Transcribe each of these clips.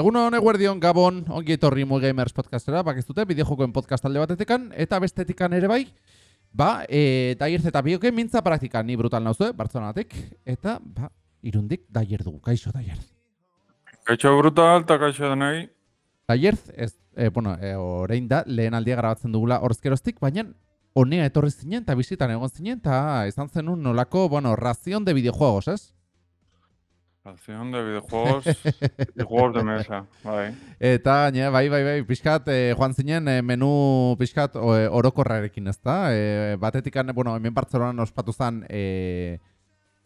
Egun hon eguerdion Gabon, ongi etorri Gamers podcastera, bakiztute, bideojokoen podcast alde batetekan, eta bestetikan ere bai, ba, e, Daier eta bioke mintza praktika, ni brutal nauzue, Bartzonatik, eta, ba, irundik Daier dugu, kaixo Daier. Kaixo brutal, eta kaixo denei. Daier, ez, e, bueno, e, orain da, lehen aldia grabatzen dugula horzkeroztik, baina honea etorri zinen, eta bizitan egon zinen, eta izan zenun nolako, bueno, razion de videojuegos, ez? Ración de videojuegos y juegos de mesa, bai. Eta, gaine, bai, bai, bai, pixkat, e, joan zinen, e, menu pixkat o, e, orokorrarekin, ez da? E, batetik, bueno, hemen Bartzelonan ospatu zen, e,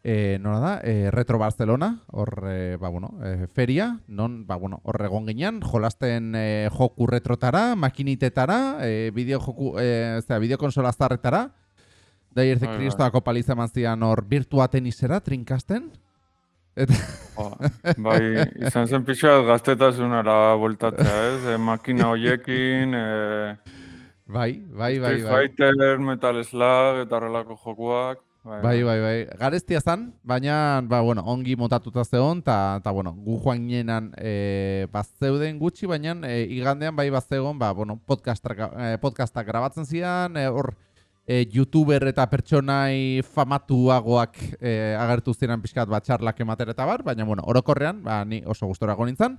e, nola da, e, Retro Barcelona, hor, e, ba, bueno, e, feria, non, ba, bueno, hor egon ginean, jolasten e, joku retrotara, makinitetara, e, bideo joku, e, zera, bideo konsola zarretara, da irte Bai, bai. kristoako paliza eman zian hor virtua tenisera, trinkasten, eta... Ba, bai, izan zen pixka gaztetasunara voltatzea, ez? E, makina hoiekin, e, Bai, bai, bai, Street bai. Fighter, Metal Slug eta horrelako jokuak. Bai, bai, bai. Garestia zan, baina, ba, bueno, ongi motatuta zeon, eta, ta, bueno, gu joan ginenan e, bazeuden gutxi, baina e, igandean bai bazegon, ba, bueno, podcastak, e, podcastak grabatzen zian, hor, e, youtuber eta pertsonai famatuagoak e, agertu ziren pixkat bat txarlak ematera eta bar, baina, bueno, orokorrean, ba, ni oso gustora nintzen.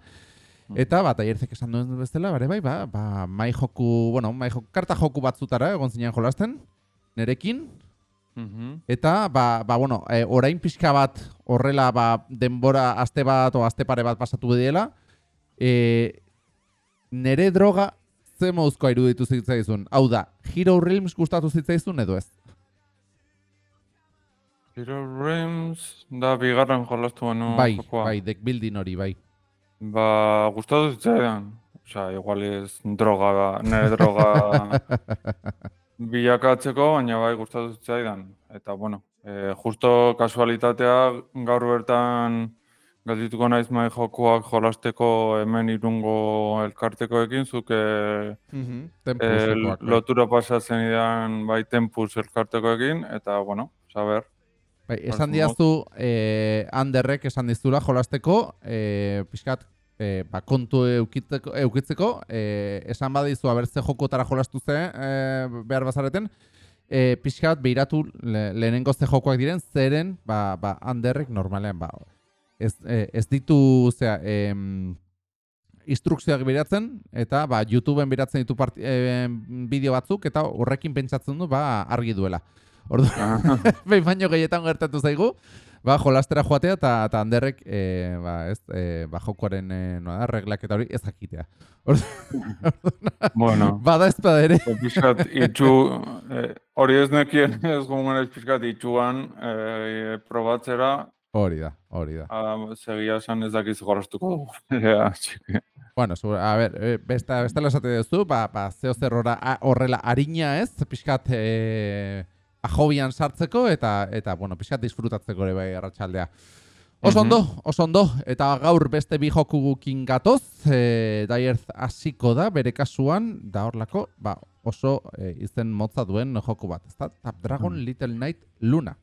Eta bat aierzek esan duen bezala, bare bai, ba, ba, mai joku, bueno, mai joku, karta joku batzutara egon zinen jolasten, nerekin, Mhm. Eta, ba, ba bueno, e, orain pixka bat horrela ba, denbora aste bat o aste pare bat pasatu diela, e, nere droga ze moduzkoa iruditu zitzaizun. Hau da, Hero Realms gustatu zitzaizun edo ez? Hero Realms da bigarren jolastu banu bai, jokoa. bai, deck building hori, bai. Ba, gustatu zitzaidan. Osea, igual ez droga da, nire droga bilakatzeko, baina bai gustatu zitzaidan. Eta, bueno, e, justo kasualitatea gaur bertan galdituko naiz mai jokoak jolasteko hemen irungo elkartekoekin, zuk e, Mhm, e, Tempusekoak, bai. lotura pasatzen idan bai tempus elkartekoekin, eta, bueno, saber. Bai, esan Asmoz. diaztu, eh, Anderrek esan dizula jolasteko, eh, pixkat, eh, ba, kontu eukitzeko, eukitzeko eh, esan badizu abertze jokotara jolastu ze eh, behar bazareten, eh, pixkat behiratu le, lehenengo ze jokoak diren, zeren, ba, ba, Anderrek normalean, ba, ez, eh, ez ditu, zera, em, instrukzioak biratzen, eta ba, YouTubeen biratzen ditu part, eh, bideo batzuk, eta horrekin pentsatzen du, ba, argi duela. Ordu, behin baino gehietan gertatu zaigu, ba, jolastera joatea eta, eta handerrek e, ba, ez, e, ba, jokoaren e, noa da, reglak eta hori ez jakitea. Bueno, bada ez bada ere. pixkat itxu, eh, hori ez nekien ez gomen ez pixkat itxuan eh, probatzera, Hori da, hori da. Ah, segia esan ez dakiz dugu. Ja, txiki. Bueno, zu, a ber, e, besta, bestela esate duzu, ba, ba, zeo zer horrela harina ez, pixkat e, ajobian sartzeko eta, eta bueno, pixkat disfrutatzeko ere bai arratsaldea. Oso ondo, oso ondo, eta gaur beste bi joku gukin gatoz, e, Daierz hasiko da, bere kasuan, da horlako, ba, oso e, izen motza duen joku bat, ezta? Tap Dragon Little Knight Luna.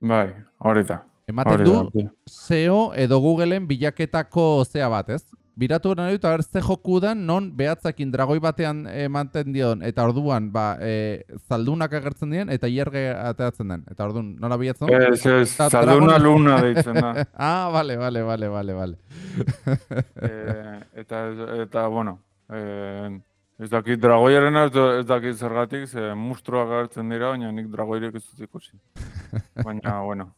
Bai, hori da. Ematen du. SEO edo Googleen bilaketako zea bat, ez? Biratu nahi dut, aber ze joku da, non behatzakin dragoi batean ematen dion, eta orduan, ba, e, zaldunak agertzen dien, eta hierge ateratzen den. Eta orduan, nola bilatzen? Ez, ez, zalduna luna deitzen da. ah, vale, vale, vale, vale, vale. Eh, eta, eta, bueno, eh, ez dakit dragoiaren ez, dakit zergatik, ze mustruak agertzen dira, baina nik dragoirik ez dut ikusi. Baina, bueno,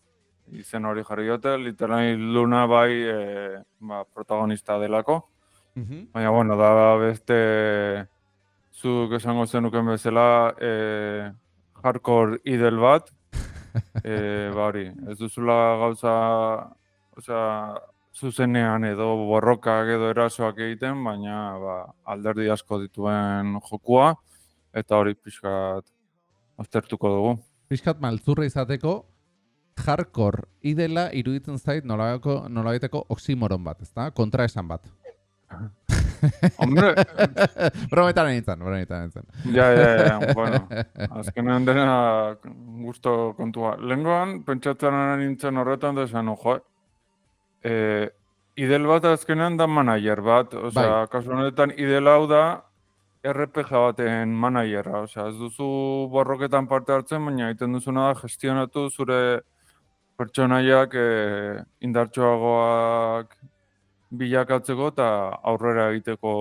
izen hori jarri diote, literal luna bai eh, ba, protagonista delako. Mhm. Baina, bueno, da beste zuk esango zenuken bezala e, hardcore idel bat. E, ba hori, ez duzula gauza, osea, zuzenean edo borrokak edo erasoak egiten, baina ba, alderdi asko dituen jokua, eta hori pixkat aztertuko dugu. Piskat maltzurra izateko, hardcore idela iruditzen zait nolabaiteko nolabaiteko oximoron bat, ezta? Kontra esan bat. Hombre, brometan nintzen, brometan nintzen. ja, ja, ja, bueno, azkenean dena gusto kontua. Lengoan, pentsatzen nintzen horretan, da esan, jo, e, idel bat azkenean da manager bat, osea, Bai. kasu honetan idel hau da RPG baten managerra, osea, ez duzu borroketan parte hartzen, baina egiten duzuna da gestionatu zure pertsonaiak eh, indartsuagoak bilakatzeko eta aurrera egiteko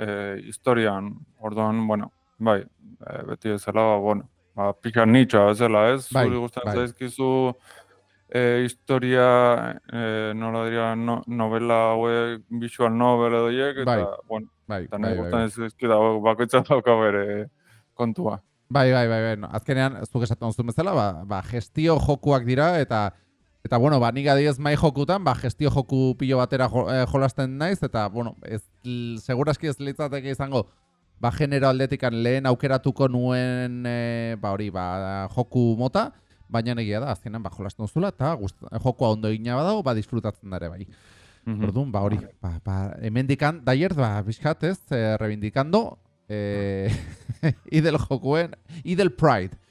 eh, historian. Orduan, bueno, bai, eh, beti bezala, ba, bueno, ba, pika nitxoa bezala, ez? Bai, Zuri gustatzen bai. zaizkizu eh, historia, eh, nola dira, no, novela hauek, visual novel edo eta, Bai. bueno, Bai, eta bai, bai, bai. bakoitza dauka bere kontua. Bai, bai, bai, bai. No, azkenean, ez duk esaten duzun bezala, ba, ba, gestio jokuak dira, eta Eta, bueno, ba, nik adiez mai jokutan, ba, gestio joku pilo batera jo, eh, jolasten naiz, eta, bueno, ez, l- seguraski ez litzateke izango, ba, genero aldetikan lehen aukeratuko nuen, e, ba, hori, ba, joku mota, baina egia da, azkenan, ba, jolasten duzula, eta jokua ondo egina badago, ba, disfrutatzen dare, bai. Mhm. Orduan, ba, hori, ba, ba, hemendikan, daier, ba, bizkat, ez, eh, reivindikando, eh, idel jokuen, idel pride.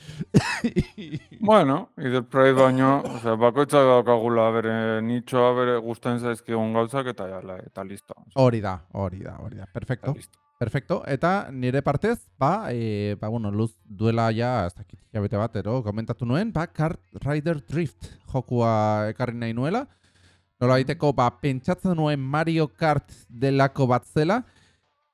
Bueno, idel pride baino, osea, bakoitza daukagula bere nitxoa, bere gustatzen zaizkigun gauzak eta jala, eta listo. Hori da, hori da, hori da, perfecto. Perfecto, eta nire partez, ba, e, ba, bueno, luz duela ja, ez dakit, jabete bat, ero, komentatu nuen, ba, Kart Rider Drift jokua ekarri nahi nuela. Nola baiteko, ba, pentsatzen nuen Mario Kart delako bat zela,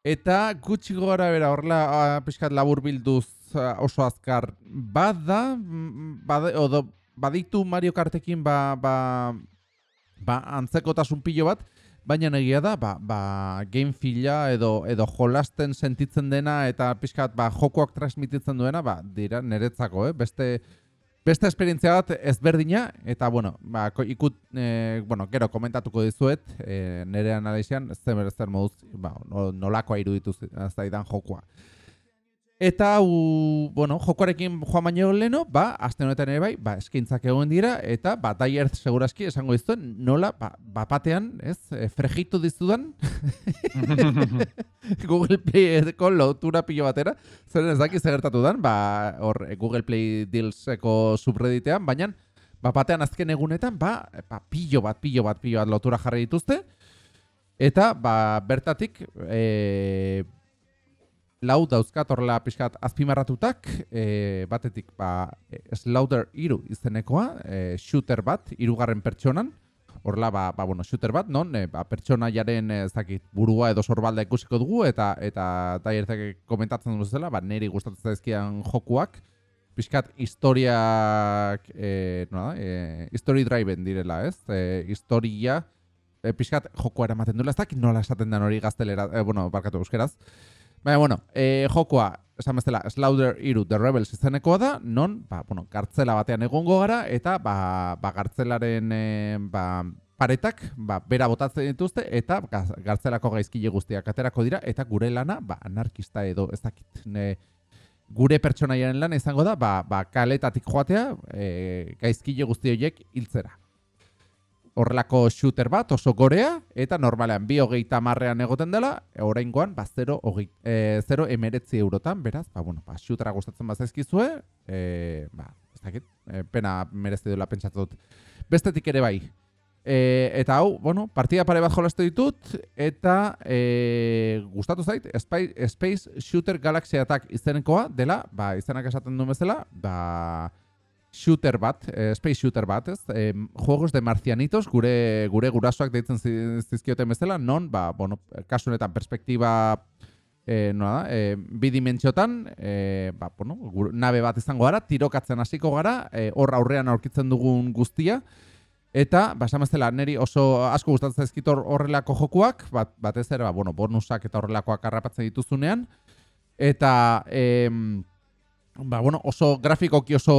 eta gutxi gora bera horrela ah, pixkat labur bilduz ah, oso azkar bada, mm, bade, odo, baditu Mario Kartekin ba, ba, ba antzekotasun pilo bat, baina egia da, ba, ba, game fila edo, edo jolasten sentitzen dena eta pixkat ba, jokoak transmititzen duena, ba, dira niretzako, eh? beste, beste esperientzia bat ezberdina, eta bueno, ba, ikut, eh, bueno, gero komentatuko dizuet, eh, nire analizian, zer, zer moduz, ba, no- nolakoa iruditu zaidan jokoa. Eta, u, bueno, jokoarekin joan baino leno, ba, aste honetan ere bai, ba, eskaintzak egon dira, eta, ba, Daier segurazki esango dizuen, nola, ba, bapatean, ez, e, frejitu dizudan, Google Playeko lotura pilo batera, zeren ez daki gertatu dan, ba, hor, e, Google Play Dealseko subredditean, baina, bapatean azken egunetan, ba, ba, pilo bat, pilo bat, pilo bat lotura jarri dituzte, eta, ba, bertatik, e, lau dauzkat horrela pixkat azpimarratutak, e, batetik ba, e, Slaughter iru izenekoa, e, shooter bat, irugarren pertsonan, horrela ba, ba, bueno, shooter bat, non, e, ba, pertsonaiaren ez dakit, burua edo sorbalda ikusiko dugu, eta eta daiertek komentatzen duen zela, ba, niri gustatzen zaizkian jokuak, pixkat historiak, e, da, e, history driven direla, ez? E, historia, e, pixkat jokoa eramaten duela, ez dakit nola esaten den hori gaztelera, e, bueno, barkatu euskeraz, Baina, bueno, e, jokoa, esan bezala, Slaughter iru The Rebels izenekoa da, non, ba, bueno, gartzela batean egongo gara, eta, ba, ba gartzelaren, e, ba, paretak, ba, bera botatzen dituzte, eta gartzelako gaizkile guztiak aterako dira, eta gure lana, ba, anarkista edo, ez dakit, ne, gure pertsonaiaren lana izango da, ba, ba kaletatik joatea, e, gaizkile guzti horiek hiltzera. Horrelako shooter bat oso gorea, eta normalean bi hogeita marrean egoten dela, oraingoan, ba, 0, hogei, e, 0 emeretzi eurotan, beraz, ba, bueno, ba, shootera gustatzen bazaizkizue, e, ba, ez dakit, e, pena merezi duela pentsatu dut. Bestetik ere bai, E, eta hau, bueno, partida pare bat jolastu ditut, eta e, gustatu zait, Space, Space Shooter Galaxy Attack izenekoa dela, ba, izenak esaten duen bezala, ba, shooter bat, eh, space shooter bat, ez? Eh, juegos de marcianitos, gure gure gurasoak deitzen zi- zizkioten bezala, non, ba, bueno, kasu honetan perspektiba eh, nola da, eh, bi dimentsiotan, eh, ba, bueno, gur- nabe bat izango gara, tirokatzen hasiko gara, eh, hor aurrean aurkitzen dugun guztia, Eta, ba, esan bezala, niri oso asko gustatzen zaizkit hor- horrelako jokuak, bat, batez ere, ba, bueno, bonusak eta horrelakoak harrapatzen dituzunean. Eta, em, ba, bueno, oso grafikoki oso,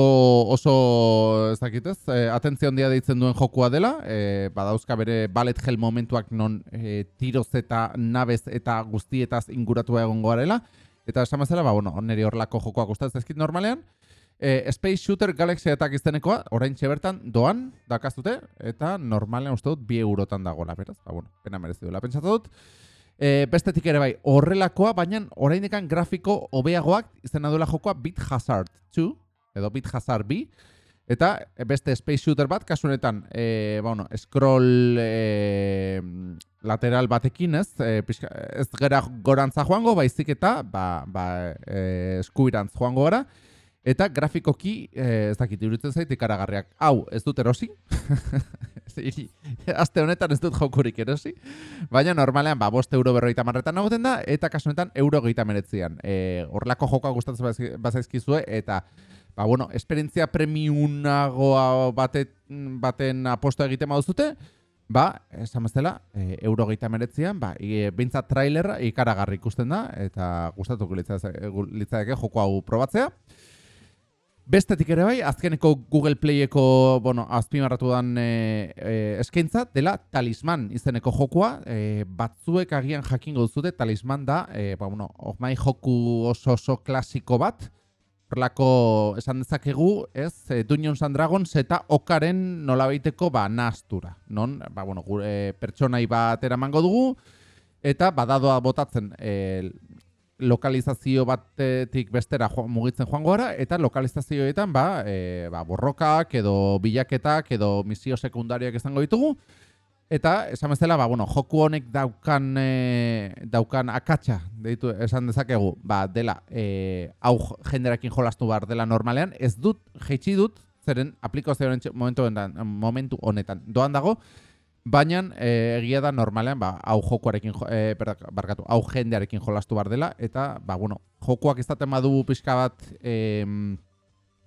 oso ez dakit ez, e, atentzio handia deitzen duen jokua dela, e, badauzka bere ballet hell momentuak non e, tiroz eta nabez eta guztietaz inguratua egongo garela. Eta esan bezala, ba, bueno, niri horrelako jokoak gustatzen zaizkit normalean. E, Space Shooter Galaxy Attack izenekoa, orain bertan doan dakazute, eta normalean uste dut bi eurotan dagoela, beraz, ba, bueno, pena merezi duela pentsatu dut. E, bestetik ere bai, horrelakoa, baina oraindekan grafiko hobeagoak izena duela jokoa Bit Hazard 2, edo Bit Hazard B, Eta beste space shooter bat, kasu honetan, e, ba, bueno, scroll e, lateral batekin, ez? E, pixka, ez gera gorantza joango, baizik eta ba, ba, e, eskuirantz joango gara. Eta grafikoki, e, ez dakit, iruditzen zait, ikaragarriak. Hau, ez dut erosi. Aste honetan ez dut jokurik erosi. Baina normalean, ba, bost euro berroita marretan nagoten da, eta kasu honetan, euro gehieta meretzian. E, horrelako jokoa gustatzen bazaizkizue, eta ba, bueno, esperientzia premiunagoa batet, baten aposto egiten baduzute, ba, esan bezala, e, euro gehieta meretzian, ba, e, bintzat trailerra ikaragarri ikusten da, eta gustatuko litzadeke joko hau probatzea. Bestetik ere bai, azkeneko Google Playeko, bueno, azpimarratu dan e, e, eskaintza, dela talisman izeneko jokoa, e, batzuek agian jakingo duzute, talisman da, e, ba, bueno, ormai joku oso oso klasiko bat, Horlako esan dezakegu, ez, e, Dungeons and Dragons eta okaren nolabaiteko ba nastura, non? Ba, bueno, gure pertsonai bat eramango dugu eta badadoa botatzen e, lokalizazio batetik bestera mugitzen joango gara eta lokalizazioetan ba, e, ba borrokak edo bilaketak edo misio sekundariak izango ditugu. Eta, esan bezala, ba, bueno, joku honek daukan, e, daukan akatsa, deitu, esan dezakegu, ba, dela, e, hau jenderakin jolastu behar dela normalean, ez dut, jeitsi dut, zeren aplikazioaren momentu, momentu honetan doan dago, baina e, egia da normalean, ba, hau jokuarekin, e, barkatu, hau jendearekin jolastu behar dela, eta, ba, bueno, jokuak izaten badu pixka bat, e,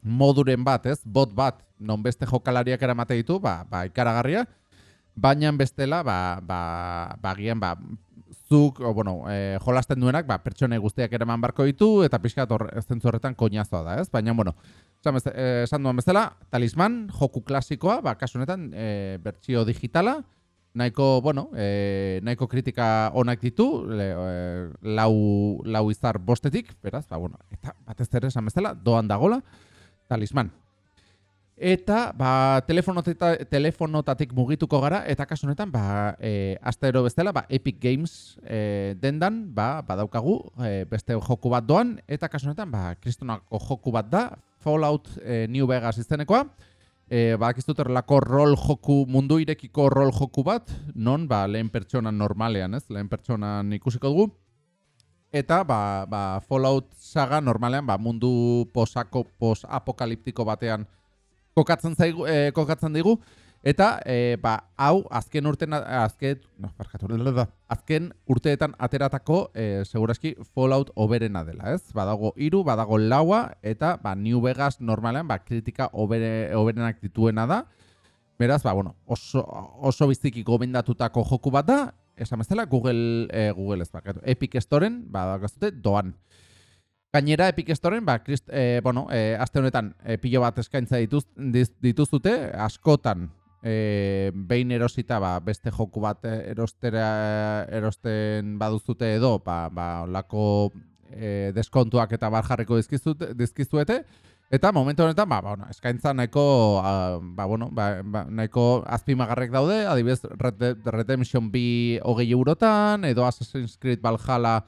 moduren bat, ez, bot bat, non beste jokalariak eramate ditu, ba, ba ikaragarria, baina bestela, ba, ba, ba, gian, ba, zuk, o, bueno, e, jolasten duenak, ba, pertsone guztiak eraman barko ditu, eta pixka ez zentzu horretan koñazoa da, ez? Baina, bueno, eh, esan duan bezala, talisman, joku klasikoa, ba, kasunetan, e, bertsio digitala, nahiko, bueno, e, nahiko kritika onak ditu, le, e, lau, lau izar bostetik, beraz, ba, bueno, eta batez ere esan bezala, doan dagola, talisman. Eta ba, telefonotatik mugituko gara, eta kasu honetan, ba, e, astero bestela, ba, Epic Games e, dendan, ba, badaukagu e, beste joku bat doan, eta kasu honetan, ba, kristonako joku bat da, Fallout e, New Vegas iztenekoa, e, ba, lako rol joku, mundu irekiko rol joku bat, non, ba, lehen pertsonan normalean, ez, lehen pertsonan ikusiko dugu, eta, ba, ba, Fallout saga normalean, ba, mundu posako, posapokaliptiko batean, kokatzen zaigu, e, kokatzen digu eta e, ba, hau azken urtean azken no, barkatu, azken urteetan ateratako e, segurazki Fallout oberena dela, ez? Badago hiru, badago laua eta ba, New Vegas normalean ba, kritika obere, oberenak dituena da. Beraz, ba, bueno, oso, oso biziki gomendatutako joku bat da, esan bezala Google, e, Google ez bakatu, Epic Storen, ba, doan. Gainera Epic Storeen, ba, Christ, e, bueno, e, aste honetan e, pilo bat eskaintza dituz, dituzute, askotan e, behin erosita ba, beste joku bat erostera, erosten baduzute edo, ba, ba, lako e, deskontuak eta bar jarriko dizkizuete, eta momentu honetan, ba, ba, bueno, eskaintza nahiko, a, ba, bueno, ba, ba, nahiko azpimagarrek daude, adibidez Red Redemption B hogei eurotan, edo Assassin's Creed Valhalla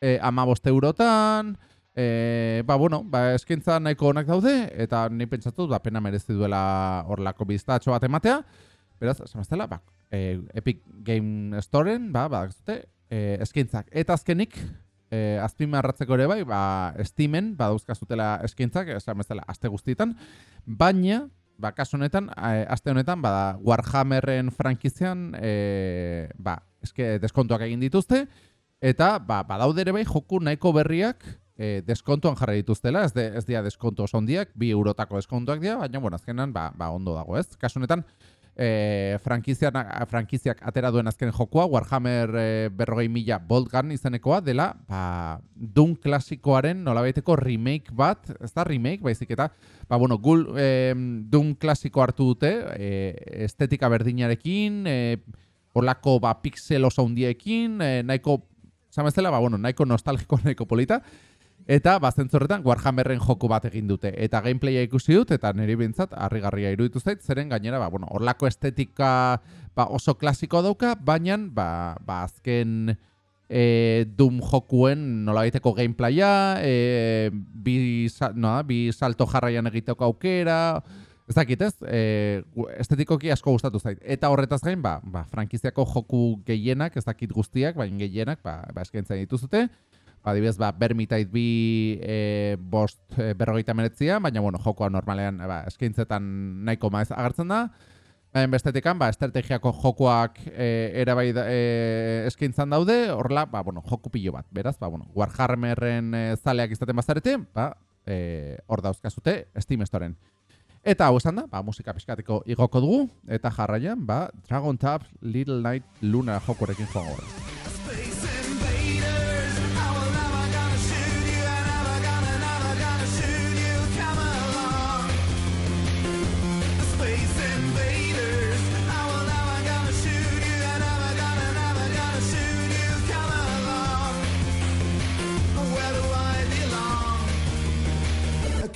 e, amaboste eurotan, E, ba, bueno, ba, eskintza nahiko onak daude, eta ni pentsatu, ba, pena merezi duela horlako biztatxo bat ematea. Beraz, samaztela, ba, e, Epic Game Storeen, ba, ba, zute, e, eskintzak. Eta azkenik, e, azpime arratzeko ere bai, ba, Steamen, ba, dauzkazutela eskintzak, samaztela, aste guztietan, baina, ba, kasu honetan, e, aste honetan, ba, Warhammerren frankizian, e, ba, eske, deskontuak egin dituzte, eta, ba, badaude ere bai, joku nahiko berriak, e, deskontuan jarri dituztela, ez, de, ez dia deskontu oso ondiak, bi eurotako deskontuak dira, baina, bueno, azkenan, ba, ba ondo dago, ez? Kasunetan, e, frankiziak atera duen azken jokua, Warhammer e, berrogei mila Boltgun izanekoa, dela, ba, dun klasikoaren nolabaiteko remake bat, ez da remake, baizik eta, ba, bueno, gul, e, dun klasiko hartu dute, e, estetika berdinarekin, e, Olako ba, pixel oso hundiekin, e, nahiko, zamezela, ba, bueno, nahiko nostalgiko, nahiko polita, Eta bazentzorretan Warhammerren joku bat egin dute. Eta gameplaya ikusi dut, eta niri bintzat, harrigarria iruditu zait, zeren gainera, ba, bueno, orlako estetika ba, oso klasiko dauka, baina ba, ba, azken e, Doom jokuen nola egiteko gameplaya, e, bi, no, bi salto jarraian egiteko aukera, Ez dakit ez, e, estetikoki asko gustatu zait. Eta horretaz gain, ba, ba, frankiziako joku gehienak, ez dakit guztiak, baina gehienak, ba, ba eskaintzen dituzute. Adibidez, ba, Bermitait bi e, bost e, berrogeita meretzia, baina, bueno, jokoa normalean ba, eskaintzetan nahiko maiz agertzen da. Baina bestetikan, ba, estrategiako jokoak e, erabai da, e, eskaintzan daude, horrela, ba, bueno, joku pilo bat. Beraz, ba, bueno, Warhammerren e, zaleak izaten bazarete, ba, e, hor dauzkazute Steam Storen. Eta hau esan da, ba, musika pixkateko igoko dugu, eta jarraian, ba, Dragon Tap Little Night Luna jokorekin joango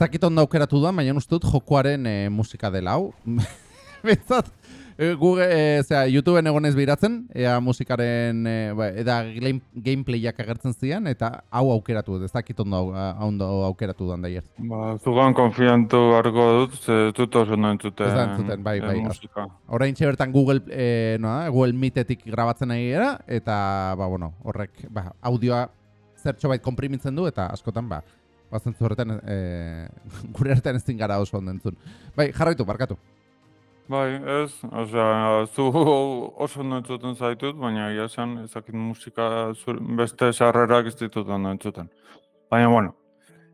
dakit ondo aukeratu da, baina uste dut jokoaren e, musika dela hau. Betzat, e, Google, e, zera, YouTubeen egonez biratzen, ea musikaren, e, ba, eda game, gameplayak agertzen zian, eta hau aukeratu ez dakit ondo, ondo aukeratu dan daier. Ba, zugan konfiantu harko dut, ze dut oso entzuten. Ez da entzuten, bai, eh, bai. musika. Orain bertan Google, e, noa, Google Meetetik grabatzen ari gara, eta, ba, bueno, horrek, ba, audioa zertxo bait konprimitzen du, eta askotan, ba, bazentzu horretan, e, gure artean ez gara oso ondo entzun. Bai, jarraitu, barkatu. Bai, ez, osea, zu oso ondo entzuten zaitut, baina egia esan ezakit musika zur, beste sarrerak ez ditut ondo entzuten. Baina, bueno,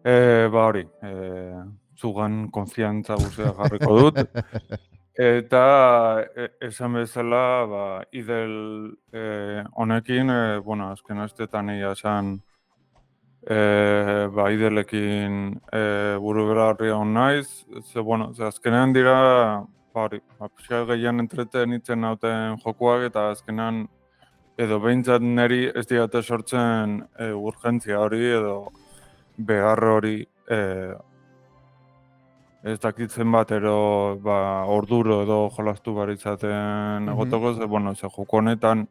e, ba hori, e, zugan konfiantza guztia jarriko dut. Eta e, esan bezala, ba, idel e, honekin, e, bueno, azken astetan egia esan, e, ba, idelekin e, buru belarri hon naiz, ze, bueno, ze azkenean dira, ba, hori, ba, gehien entretenitzen nauten jokuak, eta azkenean, edo behintzat niri ez diate sortzen e, urgentzia hori, edo behar hori, e, ez dakitzen bat, ero, ba, orduro edo jolastu bar izaten Mhm. egoteko, ze, bueno, ze joko honetan,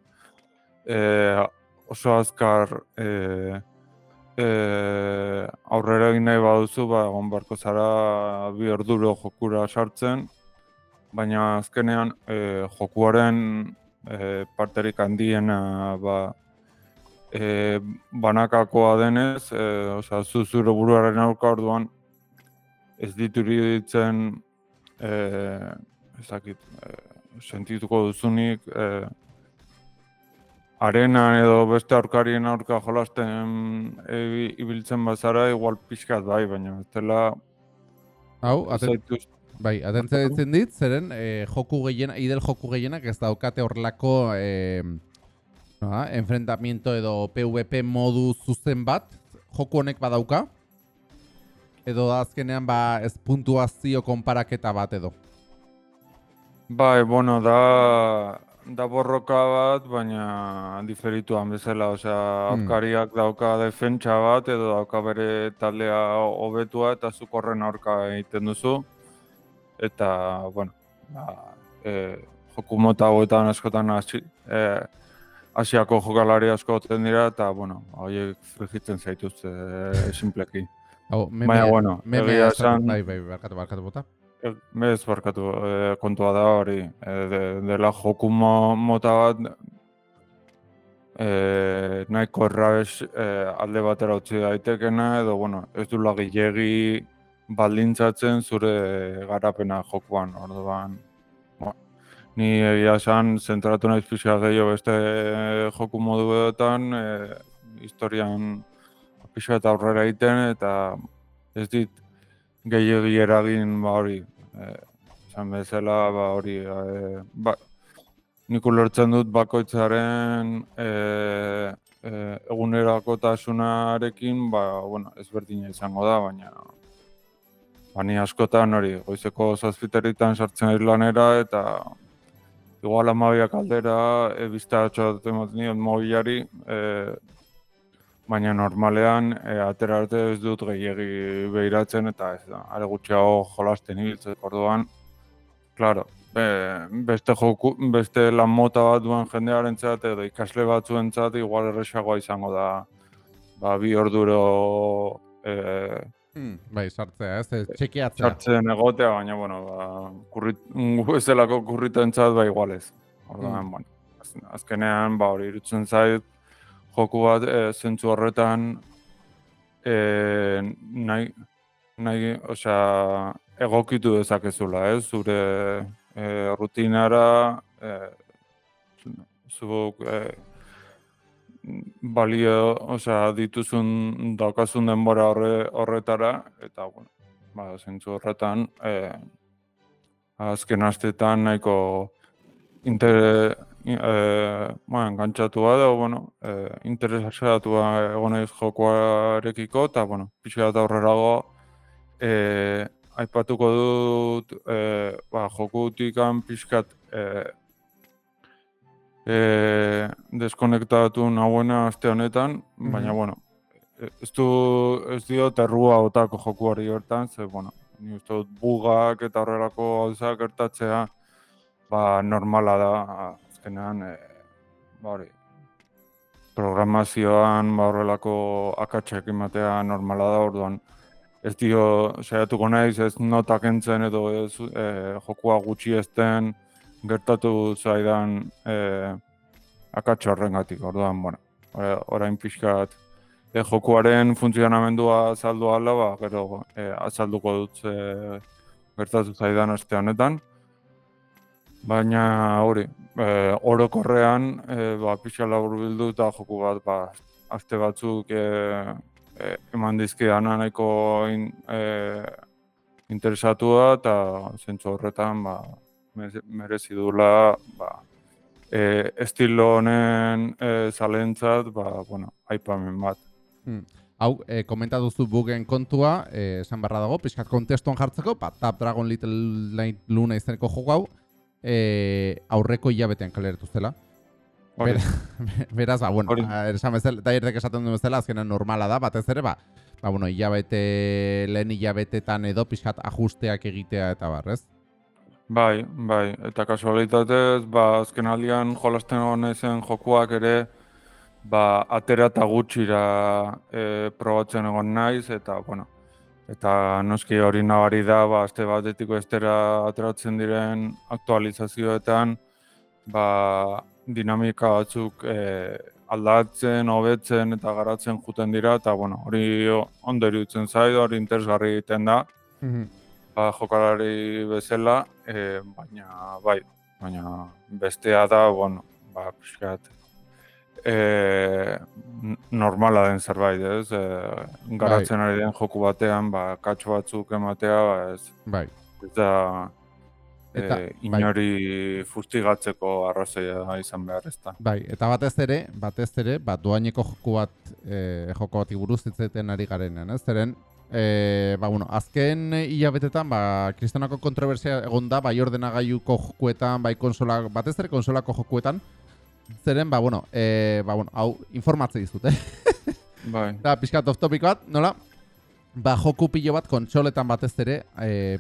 e, oso azkar e, e, aurrera egin nahi baduzu, ba, egon barko zara bi orduro jokura sartzen, baina azkenean e, jokuaren e, parterik handiena ba, e, banakakoa denez, e, osea, zu zure buruaren aurka orduan ez dituri ditzen e, ez dakit, e, sentituko duzunik e, arena edo beste aurkarien aurka jolasten e, ibiltzen bazara, igual pixkat bai, baina ez dela Hau, aten, zaituz bai, atentzia ditzen dit, zeren eh, joku gehiena, idel joku gehienak ez daukate horrelako eh, noa, enfrentamiento edo PvP modu zuzen bat, joku honek badauka, edo da azkenean ba ez puntuazio konparaketa bat edo. Bai, bueno, da, da borroka bat, baina diferituan bezala, osea, Hmm. aurkariak dauka defentsa bat, edo dauka bere taldea hobetua, eta zuk horren aurka egiten duzu. Eta, bueno, ba, e, joku mota hauetan askotan hasi, e, asiako jokalari asko goten dira, eta, bueno, horiek frigitzen zaituzte e, simpleki. Hau, memea, Baina, bueno, memea egia esan- esan- bai, bai, barkatu, barkatu bota. Ez barkatu, e, kontua da hori, e, de, dela joku mo, mota bat e, nahiko errabes e, alde batera utzi daitekena, edo, bueno, ez du lagilegi baldintzatzen zure garapena jokuan, orduan. Bueno, ni egia esan zentratu naiz pixka gehiago beste joku moduetan, e, historian pixka eta aurrera egiten, eta ez dit gehiagi eragin ba hori, esan bezala ba hori, eh, ba, nik ulertzen dut bakoitzaren e, e, egunerakotasunarekin, ba, bueno, ezberdina izango da, baina bani askotan hori, goizeko zazpiteritan sartzen ari lanera, eta igual amabiak aldera, e, biztatxo bat ematen mobilari, e, baina normalean e, atera arte ez dut gehiegi behiratzen eta ez da, are gutxiago jolasten ibiltzen orduan. Claro, be, beste joku, beste lan mota bat duen jendearentzat edo ikasle batzuentzat igual erresagoa izango da ba, bi orduro e, Hmm, bai, sartzea, ez? ez Txekiatzea. sartzen egotea, baina, bueno, ba, kurrit, gu bezalako kurritentzat, ba, igualez. Orduan, Mm. bueno, az- azkenean, ba, hori irutzen zait, joku bat, e, zentzu horretan, e, nahi, nahi, osea, egokitu dezakezula, ez? Zure e, rutinara, e, zuk e, balio, osea, dituzun daukazun denbora horre, horretara, eta, bueno, ba, zentzu horretan, e, azken astetan nahiko inter, e, bueno, engantxatua da, bueno, e, interesatua egon naiz jokoarekiko, eta, bueno, pixka bat aurrerago, e, aipatuko dut, e, ba, jokutikan pixkat, e, e, deskonektatu nahuena aste honetan, baina, Mhm. bueno, ez du, ez dio terrua otako jokuari hortan, ze, bueno, ni uste dut bugak eta horrelako gauzak gertatzea, ba, normala da, azkenean, e, ba, programazioan, ba, horrelako akatsak ematea normala da, orduan, ez dio, saiatuko naiz, ez notak entzen edo ez e, jokua gutxi ezten, gertatu zaidan e, akatsa horrengatik, orduan, bueno, ora- orain pixkat e, jokuaren funtzionamendua azaldu ala, ba, gero e, azalduko dut ze gertatu zaidan aste honetan. Baina hori, e, orokorrean, e, ba, pixka labur bildu eta joku bat, ba, aste batzuk e, e, eman dizkidana nahiko in, e, interesatua eta zentzu horretan, ba, mere- merezi dula, ba, e, estilo honen e, zalentzat, ba, bueno, aipamen bat. Hau, e, komentatu zu bugen kontua, esan barra dago, pixkat kontestuan jartzeko, ba, Tap Dragon Little Light Luna izeneko joku hau, e, aurreko hilabetean kaleratu zela. Hori, Bera- Beraz, ba, bueno, esan bezala, Dairdek esaten duen bezala, azkenean normala da, batez ere, ba, ba, bueno, hilabete, lehen hilabetetan edo pixkat ajusteak egitea eta bar, ez? bai, bai, eta kasualitatez, ba, azken aldian jolasten honezen jokuak ere, ba, atera eta gutxira e, probatzen egon naiz, eta, bueno, eta noski hori nabari da, ba, aste batetiko estera ateratzen diren aktualizazioetan, ba, dinamika batzuk e, aldatzen, hobetzen eta garatzen juten dira, eta, bueno, hori ondo iruditzen zait, hori interesgarri egiten da, ba, jokalari bezala, e, baina bai, baina bestea da, bueno, ba, pixkat, e, normala den zerbait, ez? E, garatzen ari den joku batean, ba, katxo batzuk ematea, ba, ez, Bai. ez da Eta, e, bai. inori fustigatzeko arrazoia izan behar, ez da. Bai, eta batez ere, batez ere, bat doaineko joku bat, e, joko bati buruz hitzeten ari garenean, ez? Zeren, e, ba, bueno, azken hilabetetan, ba, kristanako kontroversia egon da, bai ordenagailuko jokuetan, bai konsola, batez ere konsolako jokuetan, zeren, ba, bueno, e, ba, bueno, hau informatze dizut, eh? Bai, Da, pixkat off topic bat, nola? Ba, joku pilo bat kontsoletan batez ere e,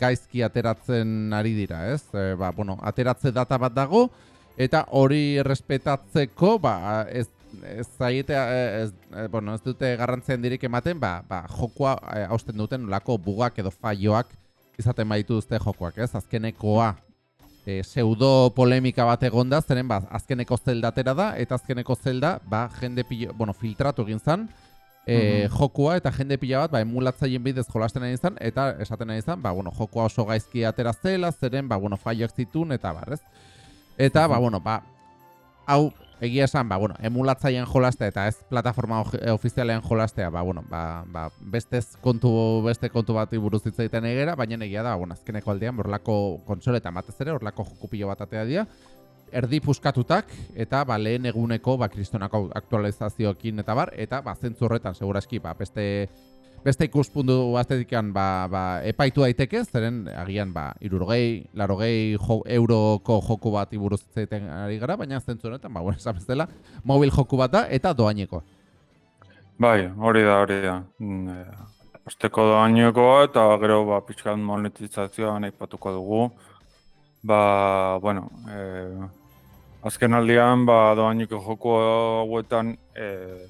gaizki ateratzen ari dira, ez? E, ba, bueno, ateratze data bat dago, eta hori errespetatzeko, ba, ez, ez zaiete, e, ez, e, bueno, ez dute garrantzien dirik ematen, ba, ba jokua e, hausten duten nolako bugak edo faioak izaten baitu duzte jokoak, ez? Azkenekoa e, pseudo polemika bat egonda, zeren ba, azkeneko zelda atera da, eta azkeneko zelda, ba, jende pilo, bueno, filtratu egin zan, e, Mhm. jokua eta jende pila bat, ba, emulatzaien bidez jolasten ari izan, eta esaten ari izan, ba, bueno, jokua oso gaizki atera zela, zeren, ba, bueno, faioak zitun, eta barrez. Eta, ba, bueno, ba, hau, egia esan, ba, bueno, emulatzaien jolastea eta ez plataforma eh, ofizialean jolastea, ba, bueno, ba, ba, bestez kontu, beste kontu bati buruz egiten egera, baina egia da, bueno, azkeneko aldean, horlako kontsoletan batez ere, horlako joku pilo bat atea dira, erdi puskatutak eta ba, lehen eguneko ba, kristonako aktualizazioekin eta bar, eta ba, zentzu horretan, seguraski, ba, beste beste ikuspuntu batetikan ba, ba, epaitu daiteke, zeren agian ba, irurogei, larogei jo, euroko joku bat iburuz hitz egiten ari gara, baina zentzu honetan, ba, bueno, bezala, mobil joku bat da eta doaineko. Bai, hori da, hori da. Mm, eh, Azteko doainekoa eta gero ba, pixkat monetizazioan aipatuko dugu. Ba, bueno, eh, azken aldian ba, doaineko joko hauetan eh,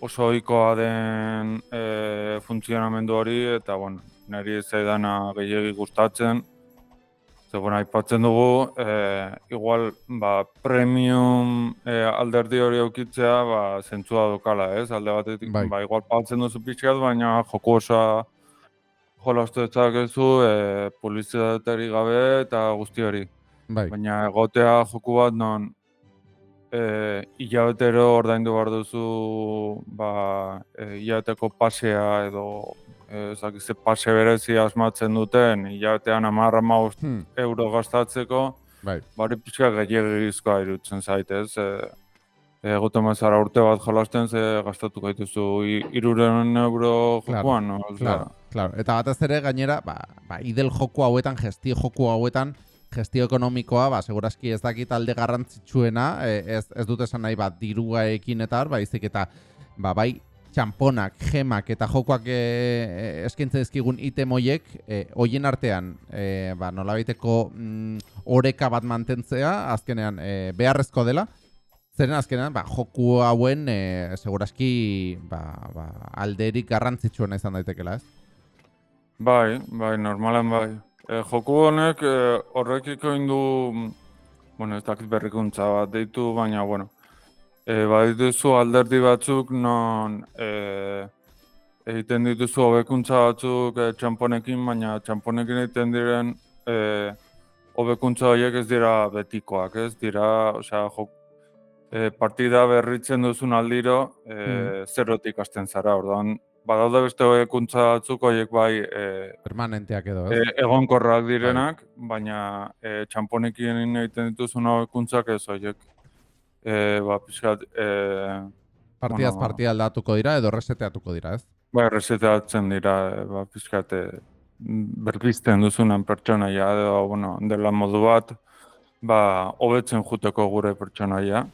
oso ohikoa den eh, funtzionamendu hori eta bueno, niri zaidana gehiegi gustatzen. Ze, bueno, aipatzen dugu, eh, igual, ba, premium eh, alderdi hori eukitzea, ba, zentzua dukala, ez? Alde batetik, Bai. ba, igual paltzen duzu pixkat, baina joko osoa jolastu dezakezu, eh, publizitaterik gabe eta guzti hori. Bai, Baina egotea joku bat non eh, hilabetero ordaindu behar duzu ba, eh, hilabeteko pasea edo ze pase berezi asmatzen duten hilabetean hamar hamabost hmm, euro gastatzeko, bai, bari pixka gehiagizkoa irutzen zaitez. E, egoten mazara urte bat jolasten ze gastatuko dituzu i- hiruren euro Claro, jokoan, no? Claro, claro. Eta batez ere gainera, ba, ba, idel joku hauetan, gestio joku hauetan, gestio ekonomikoa, ba, seguraski ez dakit alde garrantzitsuena, e, ez, ez dut esan nahi, ba, dirugaekin eta baizik eta, ba, bai, txamponak, gemak eta jokoak e, e, eskaintzen dizkigun item hoiek, e, hoien artean, e, ba, nolabaiteko mm, oreka bat mantentzea, azkenean, e, beharrezko dela, Zeren azkenean, ba, joku hauen e, seguraski ba, ba, alderik garrantzitsuena izan daitekela, ez? Bai, bai, normalen bai. E, joku honek e, horrekiko indu, mm, bueno, ez dakit berrikuntza bat deitu, baina, bueno, e, badituzu alderdi batzuk non e, egiten dituzu hobekuntza batzuk e, txamponekin, baina txamponekin egiten diren e, horiek ez dira betikoak, ez dira, osea, jok, e, partida berritzen duzun aldiro e, zerotik hasten zara, orduan, badaude beste hobekuntza batzuk horiek bai e, Permanenteak edo, e, ez? egonkorrak direnak, baina e, txamponekin egiten dituzun hobekuntzak ez horiek. E, ba, pixkat, e, Partidaz bueno, partida aldatuko dira edo reseteatuko dira, ez? ba, reseteatzen dira, e, ba, pixkat, e, berpizten duzunan pertsonaia, edo, bueno, dela modu bat, ba, hobetzen juteko gure pertsonaia.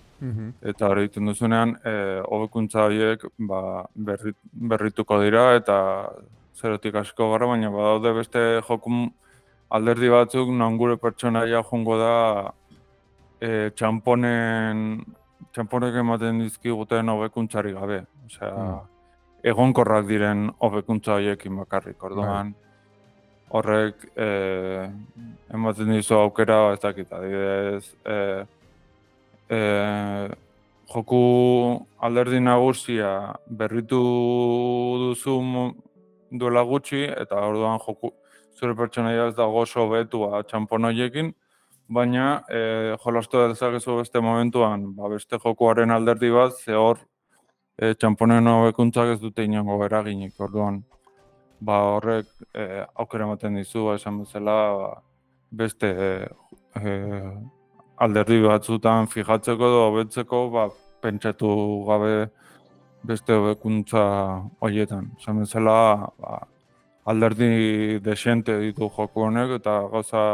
Eta hori egiten duzunean, e, hobekuntza horiek ba, berri, berrituko dira eta zerotik asko gara, baina badaude beste jokun alderdi batzuk non gure pertsonaia jongo da e, txamponen txamponek ematen dizkiguten hobekuntzari gabe. Osea, Mm. egonkorrak diren hobekuntza horiekin bakarrik. Orduan, horrek e, ematen dizu aukera, ez dakit, adibidez, e, e, joku alderdi nagusia berritu duzu duela gutxi, eta orduan joku zure pertsonaia ez dago oso betua txampon horiekin, baina e, jolastu dezakezu beste momentuan, ba, beste jokuaren alderdi bat, ze hor e, txamponen hobekuntzak ez dute inongo eraginik, orduan ba, horrek e, aukera ematen dizu, ba, esan bezala, ba, beste e, e, alderdi batzutan fijatzeko edo hobetzeko, ba, pentsatu gabe beste hobekuntza horietan. Esan bezala, ba, alderdi desiente ditu joku honek eta gauza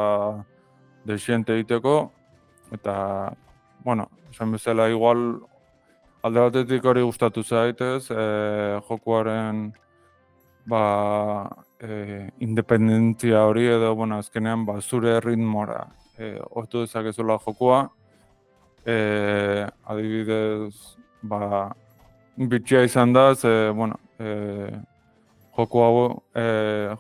desiente egiteko, eta, bueno, esan bezala igual alde batetik hori gustatu zaitez, e, jokuaren ba, e, independentzia hori edo, bueno, azkenean, ba, zure ritmora e, hortu dezakezula jokua. E, adibidez, ba, bitxia izan da, ze, bueno, e, hau, e,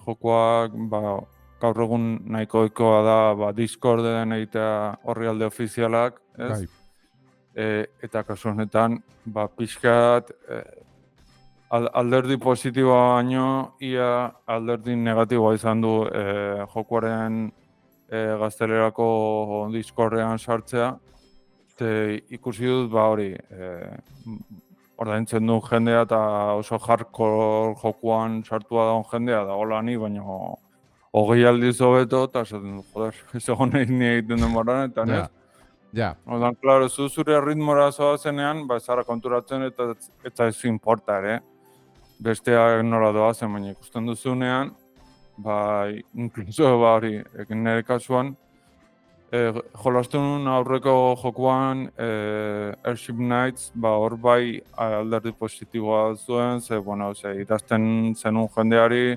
jokuak, ba, gaur egun nahiko ohikoa da, ba, Discorden egitea horri alde ofizialak, ez? Bai. E, eta kasu honetan, ba, pixkat, e, al- alderdi positiboa baino, ia alderdi negatiboa izan du e, jokuaren e, gaztelerako Discordean sartzea. Ze ikusi dut, ba hori, e, ordaintzen duen jendea eta oso hardcore jokuan sartua dagoen jendea da hola ni, baina hogei aldiz hobeto, eta esaten dut, joder, ez egon nahi ni egiten den baran, eta Ja. Ja, Ordan, klaro, zu zure ritmora zoazenean, ba, zara konturatzen eta eta ez importa ere. Besteak nola doazen, baina ikusten duzunean, ba, inkluso, ba, hori, nire kasuan, e, jolastu nuen aurreko jokuan e, Airship Nights, ba, hor bai alderdi positiboa zuen, ze, bueno, ze, idazten zenun jendeari,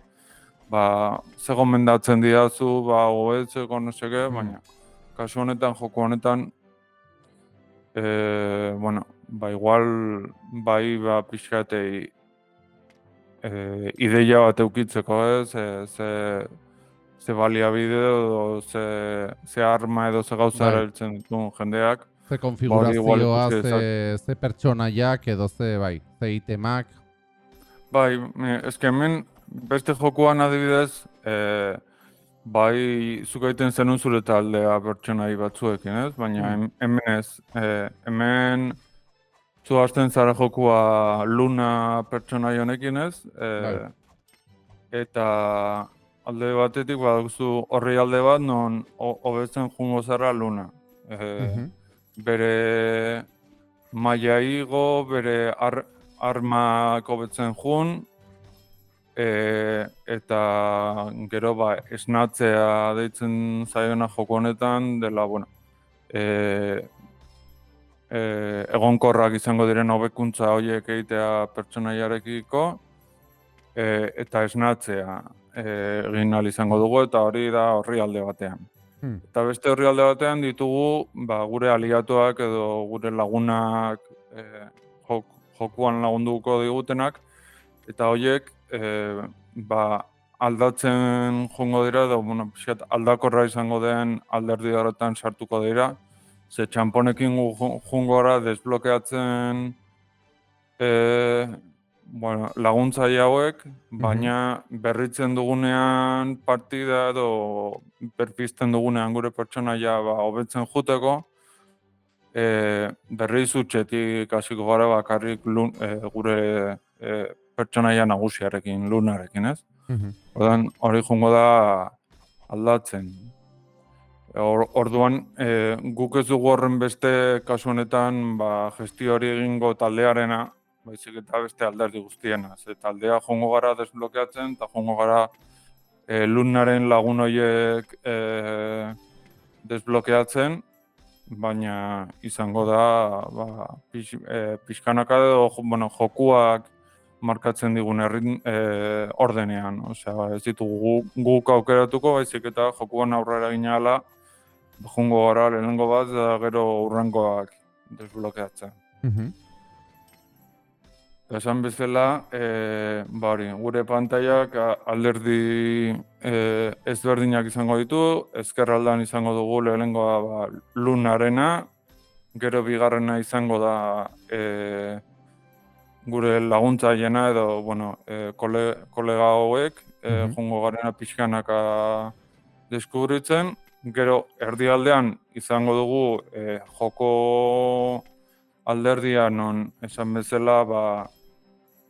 ba, ze gomendatzen didazu, ba, hobetzeko, no seke, Mm. baina, kasu honetan, joku honetan, e, bueno, ba, igual, bai, ba, pixkatei, e, ideia bat eukitzeko, ez, e, ze, ze baliabide edo ze, ze arma edo ze gauza Bai. erabiltzen dituen jendeak. ze igual konfigurazioa, ikusi ze, ze pertsonaiak edo ze, bai, ze itemak. Bai, e, eske hemen beste jokuan adibidez, e, bai zuk egiten zenun zure taldea pertsonai batzuekin, ez? Baina Mm. hem- hemen ez, e, hemen zu hasten zara jokua Luna pertsonai honekin, ez? E. Eta alde batetik baduzu horri alde bat non ho- hobetzen jungo zara Luna. E, Mhm. bere maila igo, bere ar, armak hobetzen jun, e, eta gero ba, esnatzea deitzen zaiona joko honetan, dela, bueno, e, e, egonkorrak izango diren hobekuntza horiek egitea pertsonaiarekiko, e, eta esnatzea e, egin ahal izango dugu, eta hori da horri alde batean. Hmm. Eta beste herrialde batean ditugu ba, gure aliatuak edo gure lagunak e, jok, jokuan lagunduko digutenak eta horiek e, ba, aldatzen jongo dira edo bueno, aldakorra izango den alderdi horretan sartuko dira. Ze txamponekin gara desblokeatzen e, bueno, laguntzaile hauek, baina berritzen dugunean partida edo berpizten dugunean gure pertsonaia ba, hobetzen juteko, e, berriz utxetik hasiko gara bakarrik lun, e, gure e, pertsonaia nagusiarekin, lunarekin, ez? Mhm. Ordan hori jungo da aldatzen. Or, orduan, e, guk ez dugu horren beste kasu honetan ba, gestio hori egingo taldearena, baizik eta beste alderdi guztiena. Ze taldea jongo gara desblokeatzen eta jongo gara e, lunaren lagun horiek e, desblokeatzen, baina izango da ba, pix, e, pixkanaka edo bueno, jokuak markatzen digun errin, e, ordenean. Osea, ez ditugu gu- guk aukeratuko, baizik eta jokuan aurrera ginala, jungo gara lehenengo bat, eta gero urrengoak desblokeatzen. Eta Esan bezala, e, ba hori, gure pantailak alderdi e, ezberdinak izango ditu, ezkerraldan izango dugu lehenengoa ba, lunarena, gero bigarrena izango da e, gure laguntzaileena edo, bueno, e, kole, kolega hauek, e, Mhm. jungo garena pixkanaka deskubritzen, gero erdialdean izango dugu e, joko alderdia non esan bezala ba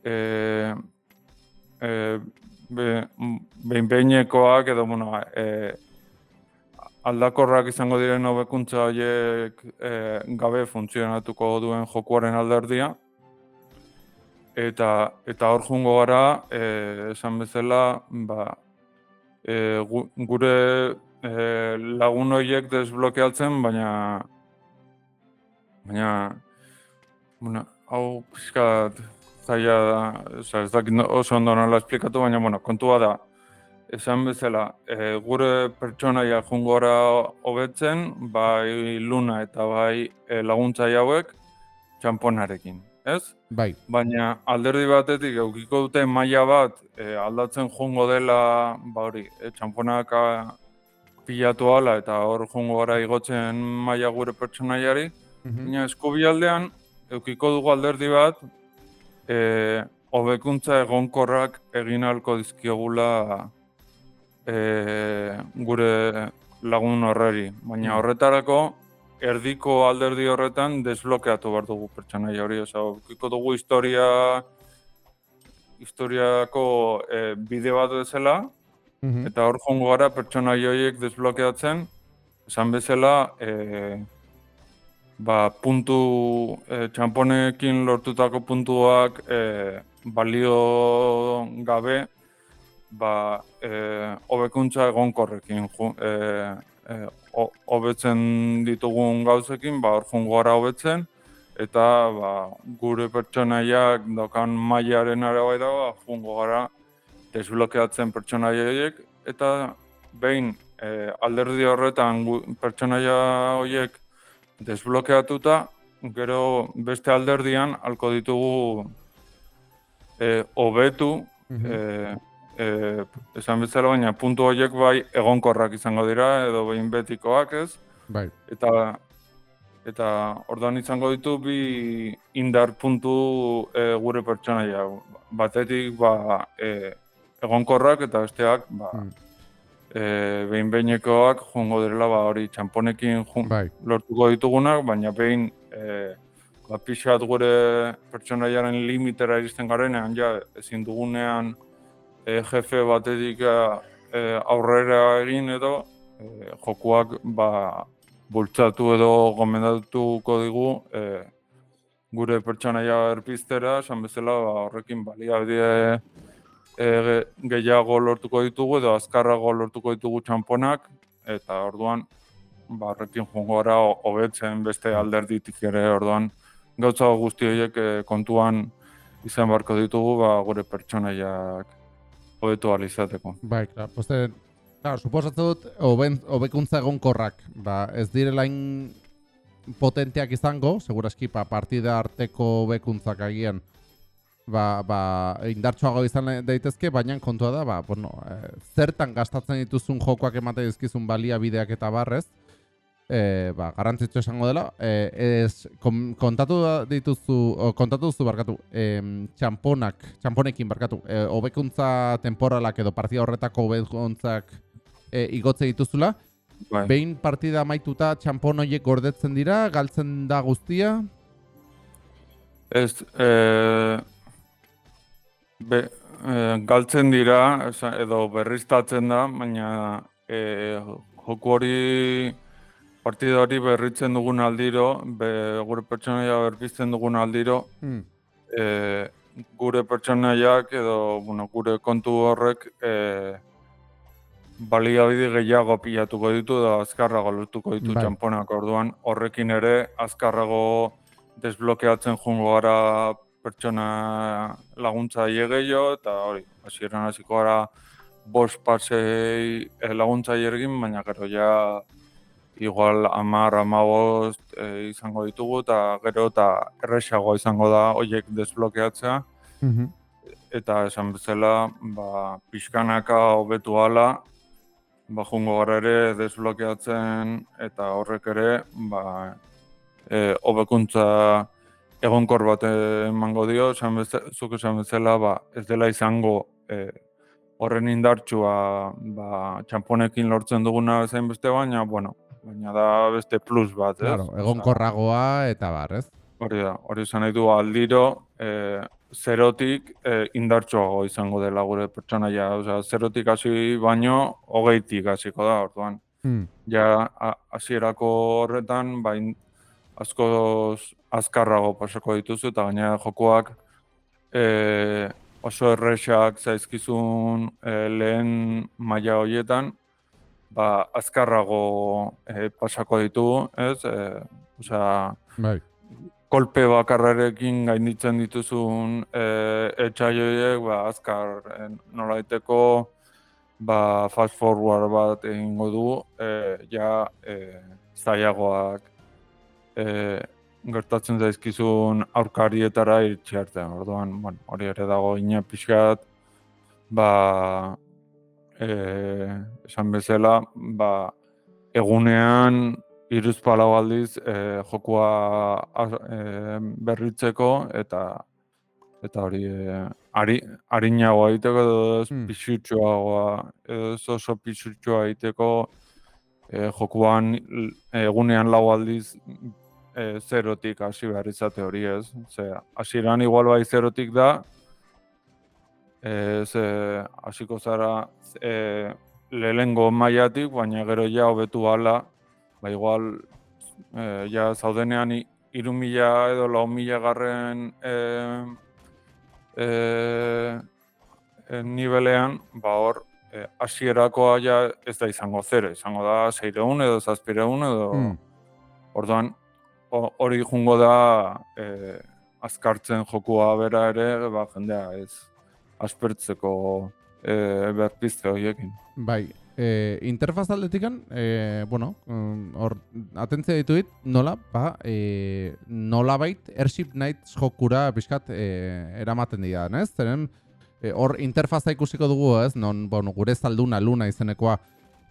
e, e, be, behin behinekoak edo bueno, e, aldakorrak izango diren hobekuntza horiek e, gabe funtzionatuko duen jokuaren alderdia. Eta eta hor jungo gara e, esan bezala ba, e, gu, gure e, lagun horiek desblokeatzen baina baina bueno, hau pixkat zaila da, oza, ez dakit oso ondo nola esplikatu, baina bueno, kontua da, esan bezala, e, gure pertsonaia jungora hobetzen, bai luna eta bai e, laguntzaile hauek txamponarekin, ez? Bai, Baina alderdi batetik eukiko dute maila bat e, aldatzen jongo dela, ba hori, e, txamponaka pilatu ala eta hor jongo gara igotzen maila gure pertsonaiari, Mhm. Baina eskubialdean, eukiko dugu alderdi bat, e, hobekuntza egonkorrak egin ahalko dizkiogula e, gure lagun horreri. Baina Mm. horretarako, erdiko alderdi horretan desblokeatu behar dugu pertsonaia hori. Osa, eukiko dugu historia historiako e, bide bat bezala, Mhm. Eta hor jongo gara pertsonaia horiek desblokeatzen, esan bezala, e, ba, puntu, e, txamponekin lortutako puntuak e, balio gabe, ba, e, hobekuntza egonkorrekin, ju, e, e, ho- hobetzen ditugun gauzekin, ba, hor jungo gara hobetzen, eta ba, gure pertsonaiak daukan mailaren arabera, ba, jungo gara desblokeatzen pertsonaia horiek, eta behin e, alderdi horretan pertsonaia horiek desblokeatuta, gero beste alderdian halko ditugu e, hobetu, e, e, esan bezala baina puntu horiek bai egonkorrak izango dira edo behin betikoak ez, Bai. eta eta orduan izango ditu bi indar puntu e, gure pertsonaia. Batetik ba, e, egonkorrak eta besteak ba, Mm. e, behin behinekoak joango direla ba, hori txamponekin jun, Bai. lortuko ditugunak, baina behin e, ba, pixat gure pertsonaiaren limitera iristen garenean, ja, ezin dugunean e, jefe batetik e, aurrera egin edo e, jokuak ba, bultzatu edo gomendatuko digu e, gure pertsonaia erpiztera, esan bezala ba, horrekin baliabide e, ge- gehiago lortuko ditugu edo azkarrago lortuko ditugu txamponak, eta orduan ba, horrekin joango gara ho- hobetzen beste alderditik ere, orduan gauza guzti horiek e, kontuan izan beharko ditugu ba, gure pertsonaiak hobetu ahal izateko. Bai, klar, poste, klar, suposatzen dut, hobekuntza egonkorrak, ba, ez direla in potenteak izango, seguraski pa, partida arteko hobekuntzak agian, ba, ba, indartsuago izan daitezke, baina kontua da, ba, bueno, e, zertan gastatzen dituzun jokoak ematen dizkizun baliabideak eta barrez, e, ba, garrantzitsu esango dela, e, ez, kom, kontatu dituzu, o, kontatu duzu barkatu, em, txamponak, txamponekin barkatu, e, hobekuntza temporalak edo partida horretako hobekuntzak e, igotze dituzula, Bai. behin partida amaituta txampon horiek gordetzen dira, galtzen da guztia, Ez, e, be, e, galtzen dira, edo berriztatzen da, baina e, joku hori partida hori berritzen dugun aldiro, be, gure pertsonaia berpizten dugun aldiro, hmm. e, gure pertsonaiak edo bueno, gure kontu horrek e, baliabide gehiago pilatuko ditu da azkarrago lortuko ditu Bai. txamponak orduan horrekin ere azkarrago desblokeatzen jungo gara pertsona laguntzaile gehiago eta hori, hasieran hasiko gara bost pasei eh, laguntzailerekin, baina gero ja igual amar, amabost e, izango ditugu eta gero eta erresago izango da horiek desblokeatzea Mhm. eta esan bezala ba, pixkanaka hobetu hala ba, jungo gara ere desblokeatzen eta horrek ere ba, e, hobekuntza egonkor bat emango dio, esan zuk esan bezala ba, ez dela izango e, horren indartsua ba, txamponekin lortzen duguna bezain beste baina, bueno, baina da beste plus bat, ez? Claro, egonkorragoa eta bar, ez? Hori da, hori izan nahi du aldiro e, zerotik e, indartsuago izango dela gure pertsonaia. Osea, zerotik hasi baino hogeitik hasiko da, orduan. Hmm. Ja hasierako horretan, bain askoz azkarrago pasako dituzu eta gainera jokoak e, oso erresak zaizkizun e, lehen maila horietan, ba, azkarrago e, pasako ditugu, ez? E, osea, Bai. kolpe bakarrarekin gainditzen dituzun e, etxai horiek, ba, azkar e, nolaiteko ba, fast forward bat egingo du, e, ja e, zailagoak e, gertatzen zaizkizun aurkarietara iritsi arte. Orduan, bueno, hori ere dago ina pixkat, ba, e, esan bezala, ba, egunean iruz palau aldiz e, jokua e, berritzeko eta eta hori e, ari, arinagoa egiteko edo ez Hmm. pisutsuagoa edo ez oso pisutxua egiteko e, jokuan egunean lau aldiz e, zerotik hasi behar izate hori ez. Ze, hasieran igual bai zerotik da, e, ze, hasiko zara e, lehengo mailatik, baina gero ja hobetu hala, ba igual e, ja zaudenean hiru mila edo lau mila garren e, e, e, nivelean, ba hor, e, hasierakoa ja ez da izango zero, izango da seireun edo zazpireun edo Hmm. orduan hori jungo da e, azkartzen jokua bera ere, ba, jendea ez aspertzeko e, berpizte horiekin. Bai, e, interfaz aldetikan, e, bueno, mm, hor, atentzia dituit, nola, ba, e, nola bait, Airship Knights jokura pixkat e, eramaten dira, ez? Zeren, e, hor interfaza ikusiko dugu, ez? Non, bueno, gure zalduna, luna izenekoa,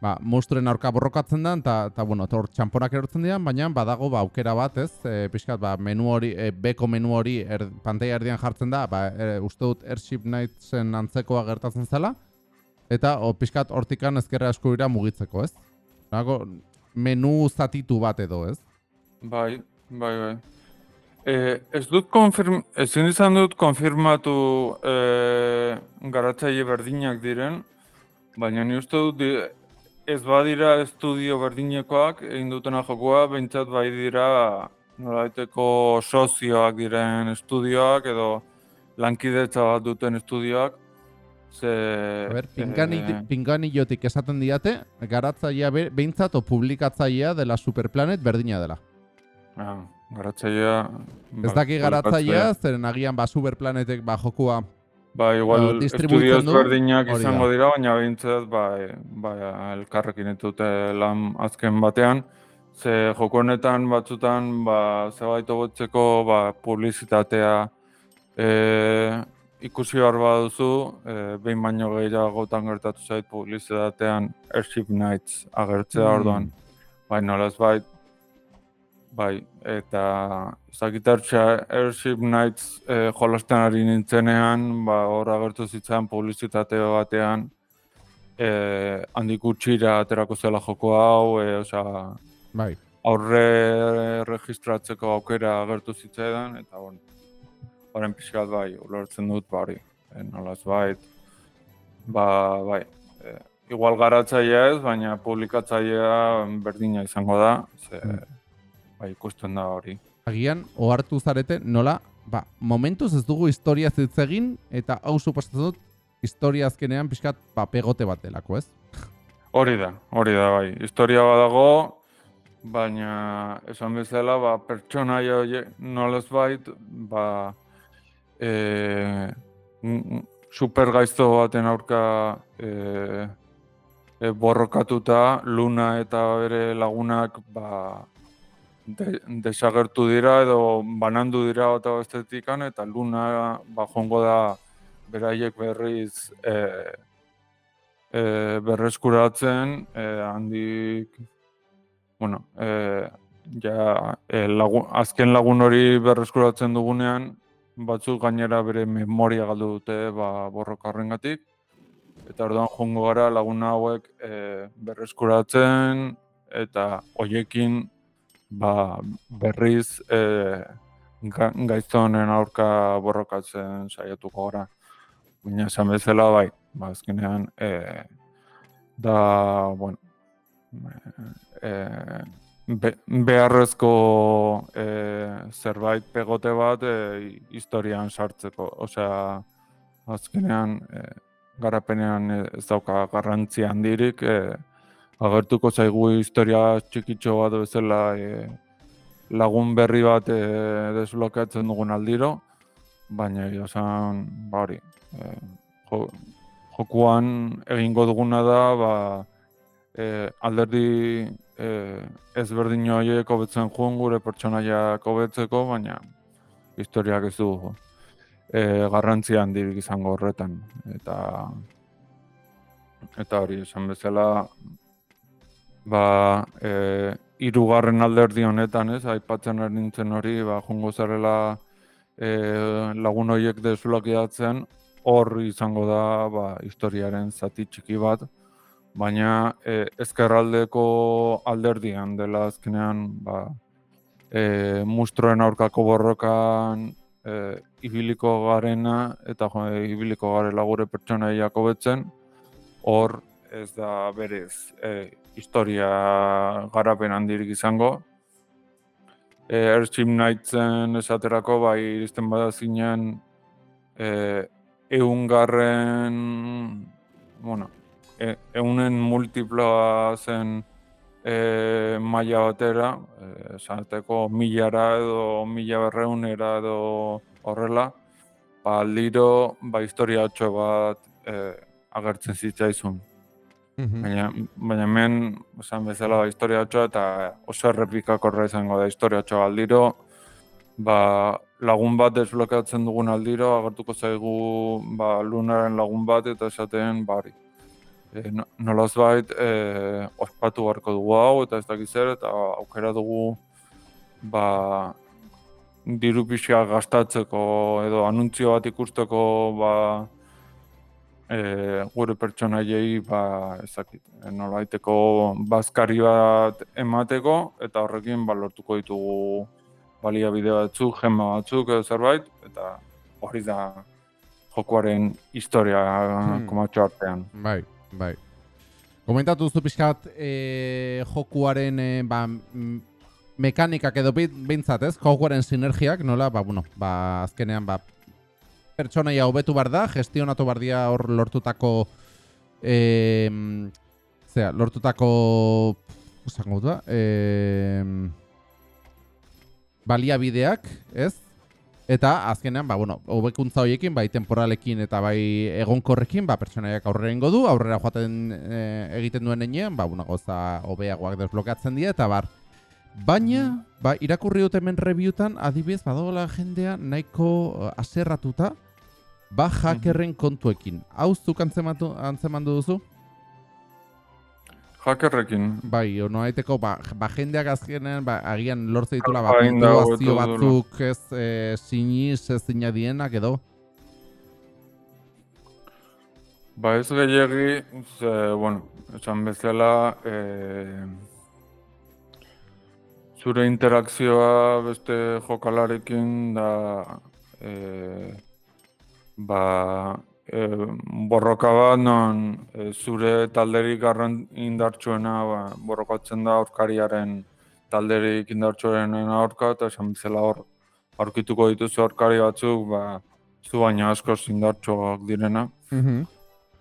ba, monstruren aurka borrokatzen da, eta, eta bueno, hor txamponak erortzen dira, baina badago ba, aukera bat, ez? E, pixkat, ba, menu hori, e, beko menu hori er, pantaila erdian jartzen da, ba, e, uste dut Airship Knightsen antzekoa gertatzen zela, eta o, pixkat hortikan ezkerra eskubira mugitzeko, ez? Nago, menu zatitu bat edo, ez? Bai, bai, bai. E, ez dut konfirm, ezin izan dut konfirmatu e, garatzaile berdinak diren, baina ni uste dut di- ez badira estudio berdinekoak egin dutena jokoa, behintzat bai dira nolaiteko sozioak diren estudioak edo lankidetza bat duten estudioak, ze... A ber, eh, pinganillotik esaten diate, garatzailea be, behintzat o publikatzailea dela Superplanet berdina dela. ah, garatzailea... Ez ba, daki garatzailea, zeren agian ba Superplanetek ba jokua Ba, igual Edo distribuitzen estudio du, ezberdinak hori izango dira, baina behintzat ba, e, ba, elkarrekin ez dute lan azken batean. Ze joko honetan batzutan ba, zebait hobetzeko ba, publizitatea e, ikusi behar baduzu, e, behin baino gehiagotan gertatu zait publizitatean Airship Nights agertzea Mm. orduan. Bai, nolaz bait, bai, eta zakitartxa Airship Nights e, jolasten ari nintzenean, ba, hor agertu zitzan publizitate batean, e, handik utxira aterako zela joko hau, e, osea, bai. aurre registratzeko aukera agertu zitzaidan, eta bon, horren pixkat bai, ulertzen dut, ba hori, e, nolaz bait, ba, bai, e, igual garatzailea ez, baina publikatzailea berdina izango da, ze, Mm. Bai, ikusten da hori. Agian, ohartu zarete, nola, ba, momentuz ez dugu historia hitz egin, eta hau suposatzen dut, historia azkenean pixkat, ba, pegote bat delako, ez? Hori da, hori da, bai. Historia badago, baina esan bezala, ba, pertsonaia horiek nolaz bait, ba, e, super gaizto baten aurka e, e, borrokatuta, Luna eta bere lagunak, ba, de, desagertu dira edo banandu dira eta bestetikan, eta Luna, ba, jongo da beraiek berriz e, e, berreskuratzen, e, handik, bueno, e, ja, e, lagun, azken lagun hori berreskuratzen dugunean, batzuk gainera bere memoria galdu dute ba, borroka horrengatik, eta orduan jongo gara lagun hauek e, berreskuratzen, eta hoiekin ba, berriz e, ga, gaizto honen aurka borrokatzen saiatuko gara. Baina esan bezala bai, ba, azkenean e, da, bueno, e, be, beharrezko e, zerbait pegote bat e, historian sartzeko. Osea, azkenean e, garapenean ez dauka garrantzi handirik, e, agertuko zaigu historia txikitxo bat bezala e, lagun berri bat e, desblokeatzen dugun aldiro, baina egia esan, ba hori, e, jo, jokuan egingo duguna da, ba, e, alderdi e, ezberdin horiek hobetzen joan gure pertsonaiak hobetzeko, baina historiak ez du e, garrantzi handirik izango horretan. Eta eta hori esan bezala ba, e, irugarren alderdi honetan, ez, aipatzen ari nintzen hori, ba, jongo zarela e, lagun horiek desblokeatzen, hor izango da ba, historiaren zati txiki bat, baina e, ezkerraldeko alderdian dela azkenean ba, e, mustroen aurkako borrokan e, ibiliko garena eta jo, e, ibiliko garela gure hobetzen, hor ez da berez e, historia garapen handirik izango, e, Ertsim Knightsen esaterako, bai, iristen bada zinen, e, eungarren, bueno, e, eunen multiploa zen e, maila batera, e, esateko milara edo mila berreunera edo horrela, ba, aldiro, ba, historiatxo bat e, agertzen zitzaizun. Mhm. Baina, baina hemen, esan bezala, ba, historiatxoa eta oso errepikakorra izango da historiatxoa aldiro, ba, lagun bat desblokeatzen dugun aldiro, agertuko zaigu ba, lunaren lagun bat eta esaten bari. E, no- nolaz bait, e, ospatu beharko dugu hau eta ez dakiz zer, eta aukera dugu ba, diru pixka gastatzeko edo anuntzio bat ikusteko ba, e, gure pertsonaiei ba, ezakit, nolaiteko bazkari bat emateko eta horrekin ba, lortuko ditugu baliabide batzuk, gema batzuk edo zerbait, eta hori da jokoaren historia Hmm. komatxo artean. Bai, bai. Komentatu duzu pixkat e, jokuaren e, ba, mekanikak edo behintzat, ez? Jokuaren sinergiak, nola, ba, bueno, ba, azkenean, ba, pertsonaia hobetu bar da, gestionatu bar dira hor lortutako e, zera, lortutako esango da, e, baliabideak, ez? Eta azkenean, ba, bueno, hobekuntza horiekin, bai temporalekin eta bai egonkorrekin, ba, pertsonaiak aurrera ingo du, aurrera joaten e, egiten duen enean, ba, bueno, goza hobeagoak desblokeatzen dira, eta bar. Baina, ba, irakurri dut hemen reviewtan, adibidez, badagoela jendea nahiko eh, aserratuta, ba, hackerren kontuekin. Hau zuk antzematu, antzemandu duzu? Hackerrekin, Bai, ono aiteko, ba, ba jendeak azkenean, ba, agian lortze ditula, ba, puntuazio batzuk ez e, siniz ez dinadienak edo. ba ez gehiagi, ze, bueno, esan bezala, e, zure interakzioa beste jokalarekin da e, ba, e, borroka bat non e, zure talderik garran indartsuena ba, borrokatzen da aurkariaren talderik indartsuenen aurka eta esan bezala hor aurkituko dituzu aurkari batzuk ba, zu baina askoz indartsuak direna.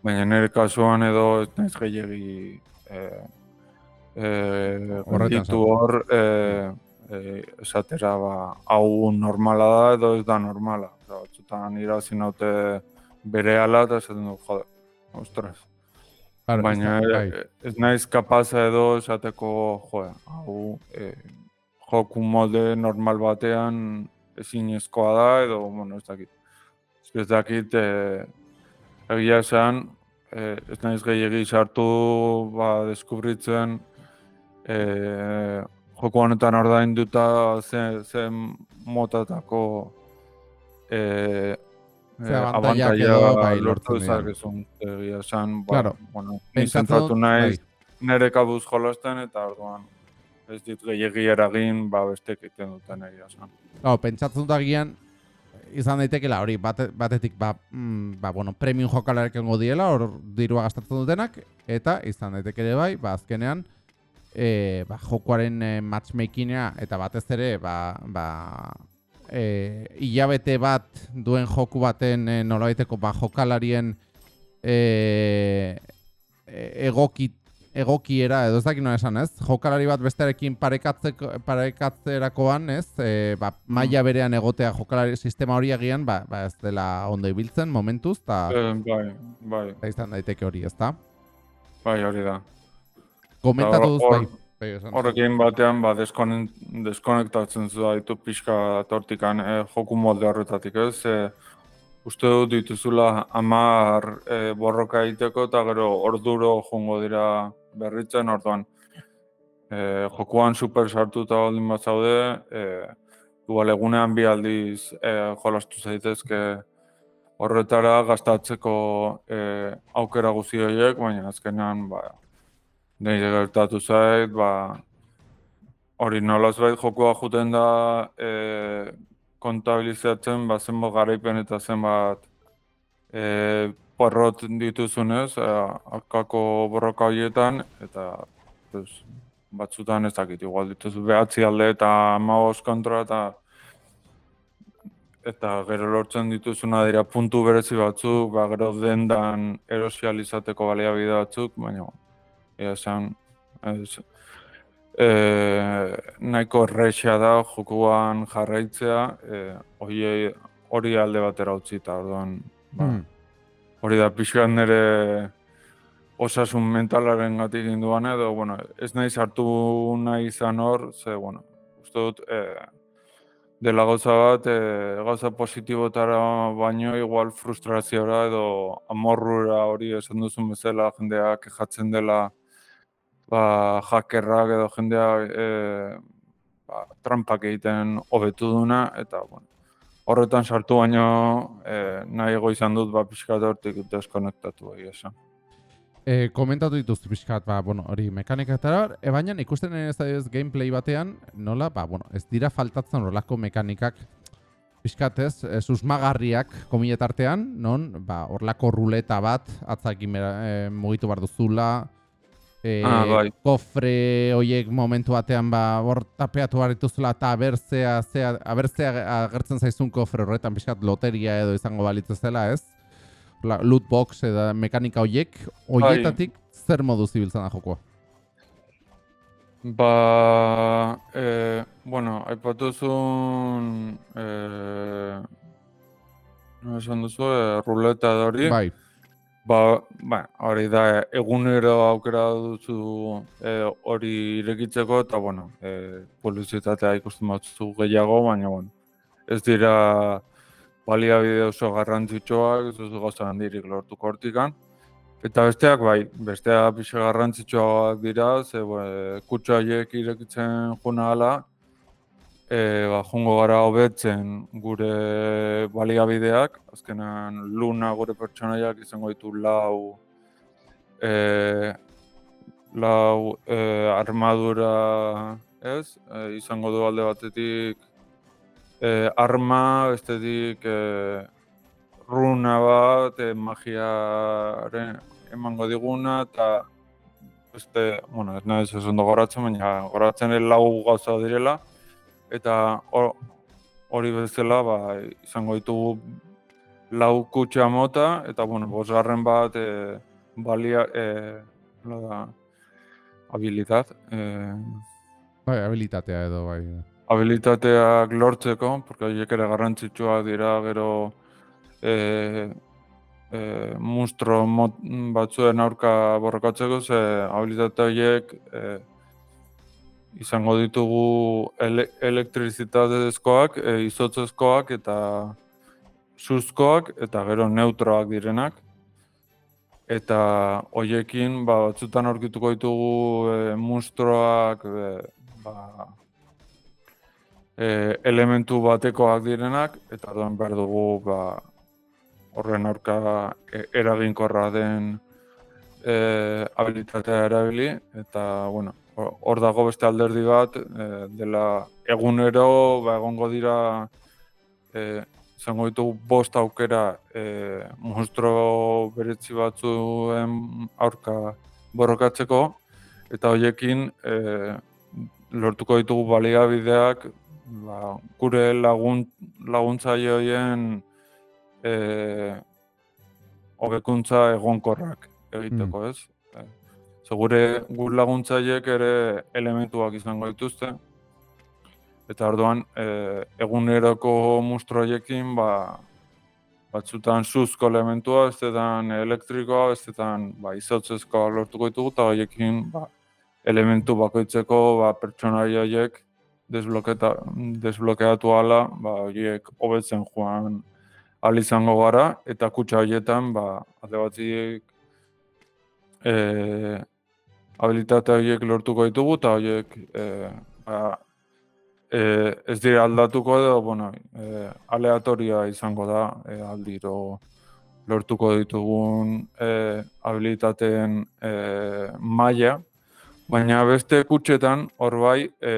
Baina nire kasuan edo ez naiz gehiagi e, e, hor e, e, esatera ba, hau normala da edo ez da normala. Osa, batzutan irazi naute bere ala eta esaten du, jode, ostras. Claro, Baina ez bai. ez naiz kapaza edo esateko, jode, hau e, joku molde normal batean ezinezkoa da edo, bueno, ez dakit. Ez dakit, e, egia esan, e, ez naiz gehiagi sartu ba, deskubritzen e, joko honetan ordainduta ze, zen motatako e, Ze abantailak edo, bai, lortu dira. dezakezun. Egia esan, ba, Claro. bueno, ni Pentsatzen zentratu dut, naiz bai. nire kabuz jolasten eta orduan ez dit gehiagi eragin ba bestek egiten duten egia esan. Claro, pentsatzen dut agian izan daitekeela hori bate, batetik ba, mm, ba, bueno, premium jokalarek egongo diela hor dirua gastatzen dutenak eta izan daiteke ere bai ba azkenean e, ba, jokoaren e, matchmakinga eta batez ere ba, ba, e, hilabete bat duen joku baten e, nolabaiteko ba, jokalarien e, e- egoki egokiera edo ez dakit nola esan, ez? Jokalari bat bestearekin parekatzeko parekatzerakoan, ez? E, ba, maila berean egotea jokalari sistema hori agian, ba, ba ez dela ondo ibiltzen momentuz, eta Eh, bai, bai, izan daiteke hori, ezta? bai hori da. Komentatu hor- bai. Bai. Horrekin batean ba deskonen, deskonektatzen zu ditu pixka tortikan eh, joku molde horretatik ez. Eh, uste dut dituzula amar eh, borroka egiteko eta gero orduro jongo dira berritzen orduan. Eh, jokuan super sartuta baldin bat zaude, eh, igual egunean bi aldiz eh, jolastu zaitezke horretara gastatzeko eh, aukera guzti horiek, baina azkenean ba, nire gertatu zait, ba, hori nolaz bait jokoa juten da e, kontabilizatzen ba, zenbat garaipen eta zenbat e, porrot dituzunez, e, akako borroka horietan, eta pues, batzutan ez dakit, igual dituzu behatzi alde eta hamabost kontra eta eta gero lortzen dituzuna dira puntu berezi batzuk, ba, gero dendan erosializateko baliabide batzuk, baina esan, ez, e, nahiko errexea da jokuan jarraitzea, e, hori, hori alde batera utzita, orduan, ba, Hmm. hori da pixkat nire osasun mentalaren gatik induan edo, bueno, ez nahi sartu nahi izan hor, ze, bueno, uste dut, e, dela gauza bat, e, gauza positibotara baino igual frustraziora edo amorrura hori esan duzun bezala jendea kejatzen dela ba, hackerrak edo jendea e, ba, trampak egiten hobetu duna, eta bueno, horretan sartu baino e, nahiago izan dut ba, pixkat hortik deskonektatu egia esan. E, komentatu dituztu pixkat, ba, bueno, hori mekanikatara, e, baina ikusten ez da ez gameplay batean, nola, ba, bueno, ez dira faltatzen horrelako mekanikak pixkat ez, susmagarriak komiletartean, non, ba, horrelako ruleta bat, atzakin e, mugitu behar duzula, e, Ah, bai. kofre hoiek momentu batean ba hor tapeatu dituzula eta abertzea, zea, abertzea agertzen zaizun kofre horretan pixkat loteria edo izango balitz zela, ez? La, loot box edo mekanika hoiek, hoietatik zer modu zibiltzen da jokoa? Ba, e, bueno, aipatuzun, e, no esan duzu, e, ruleta hori. Bai, Ba, ba, hori da, egunero aukera duzu e, hori irekitzeko, eta, bueno, e, publizitatea ikusten batzu gehiago, baina, bueno, ez dira baliabide oso garrantzitsuak, ez duzu gauza handirik lortuko hortikan. Eta besteak bai, besteak pixe garrantzitsuak dira, ze e, kutsa horiek irekitzen juna ala, e, ba, jungo gara hobetzen gure baliabideak, azkenan luna gure pertsonaiak izango ditu lau e, lau e, armadura ez, e, izango du alde batetik e, arma, bestetik e, runa bat, e, magiaren emango diguna, eta beste, bueno, ez nahi ez ondo goratzen, baina goratzen lau gauza direla, eta hor- hori bezala ba, izango ditugu lau kutxa mota, eta bueno, bosgarren bat e, balia, e, nola da, habilidad, e, bai, habilitatea edo bai. habilitateak lortzeko, porque horiek ere garrantzitsuak dira gero e, e, monstro mot, batzuen aurka borrokatzeko, ze habilitate horiek e, izango ditugu ele, elektrizitatezkoak, e, izotzezkoak eta suzkoak eta gero neutroak direnak. Eta hoiekin ba, batzutan aurkituko ditugu e, monstruoak e, ba, e, elementu batekoak direnak, eta orduan behar dugu ba, horren aurka e, eraginkorra den e, habilitatea erabili, eta bueno, hor dago beste alderdi bat, e, dela egunero ba, egongo dira e, izango ditugu bost aukera e, monstro beretzi batzuen aurka borrokatzeko, eta hoiekin e, lortuko ditugu baliabideak ba, gure lagun, laguntzaile horien e, hobekuntza egonkorrak egiteko, ez? Ze gure, gure laguntzaileek ere elementuak izango dituzte, eta orduan e, eguneroko monstro horiekin ba, batzutan suzko elementua, bestetan elektrikoa, bestetan ba, izotzezkoa lortuko ditugu, eta horiekin ba, elementu bakoitzeko ba, pertsonaia horiek desblokeatu ala, ba, horiek hobetzen joan ahal izango gara, eta kutsa horietan, ba, alde batziek e, habilitate horiek lortuko ditugu, eta horiek e, ba, e, ez dira aldatuko edo, bueno, e, aleatoria izango da, e, aldiro lortuko ditugun e, habilitateen e, maila, baina beste kutxetan, hor bai, e,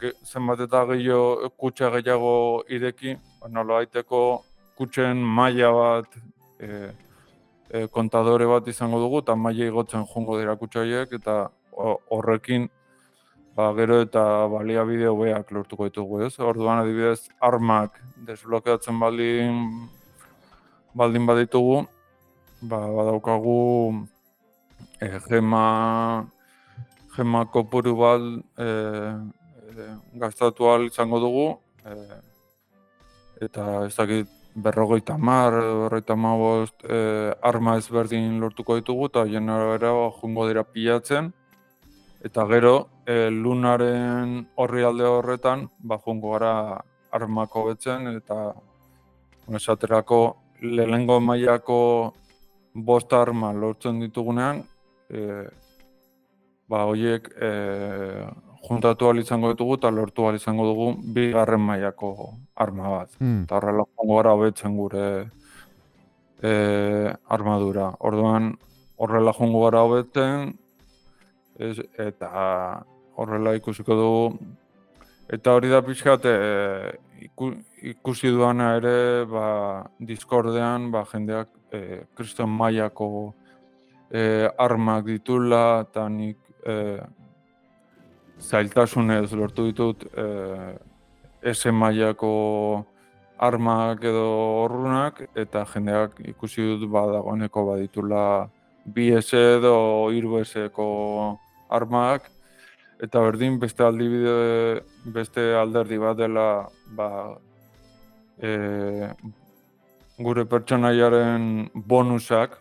ge- zenbat eta gehiago kutxa gehiago ireki, nola aiteko kutxen maila bat, e, e, kontadore bat izango dugu, eta maila igotzen jongo dira kutxa horiek, eta ho- horrekin ba, gero eta baliabide hobeak lortuko ditugu, ez? Orduan adibidez armak desblokeatzen baldin baldin baditugu, ba, badaukagu e, gema gema kopuru bat e, e, gastatu ahal izango dugu, e, eta ez dakit berrogeita mar, berrogeita hamabost e, arma ezberdin lortuko ditugu, eta ba, jungo dira pilatzen, eta gero e, lunaren horri alde horretan, ba, jungo gara armako betzen, eta esaterako lehengo mailako bost arma lortzen ditugunean, e, ba, horiek e, juntatu ahal izango ditugu eta lortu ahal izango dugu bigarren mailako arma bat. Hmm. Eta horrela joango gara hobetzen gure e, armadura. Orduan horrela joango gara hobetzen ez, eta horrela ikusiko dugu eta hori da pixkat e, iku, ikusi duana ere ba, Discordean ba, jendeak e, kriston mailako e, armak ditula eta nik e, zailtasunez lortu ditut e, ese mailako armak edo horrunak eta jendeak ikusi dut ba dagoeneko baditula bi S edo hiru S-ko armak eta berdin beste aldibide beste alderdi bat dela ba e, gure pertsonaiaren bonusak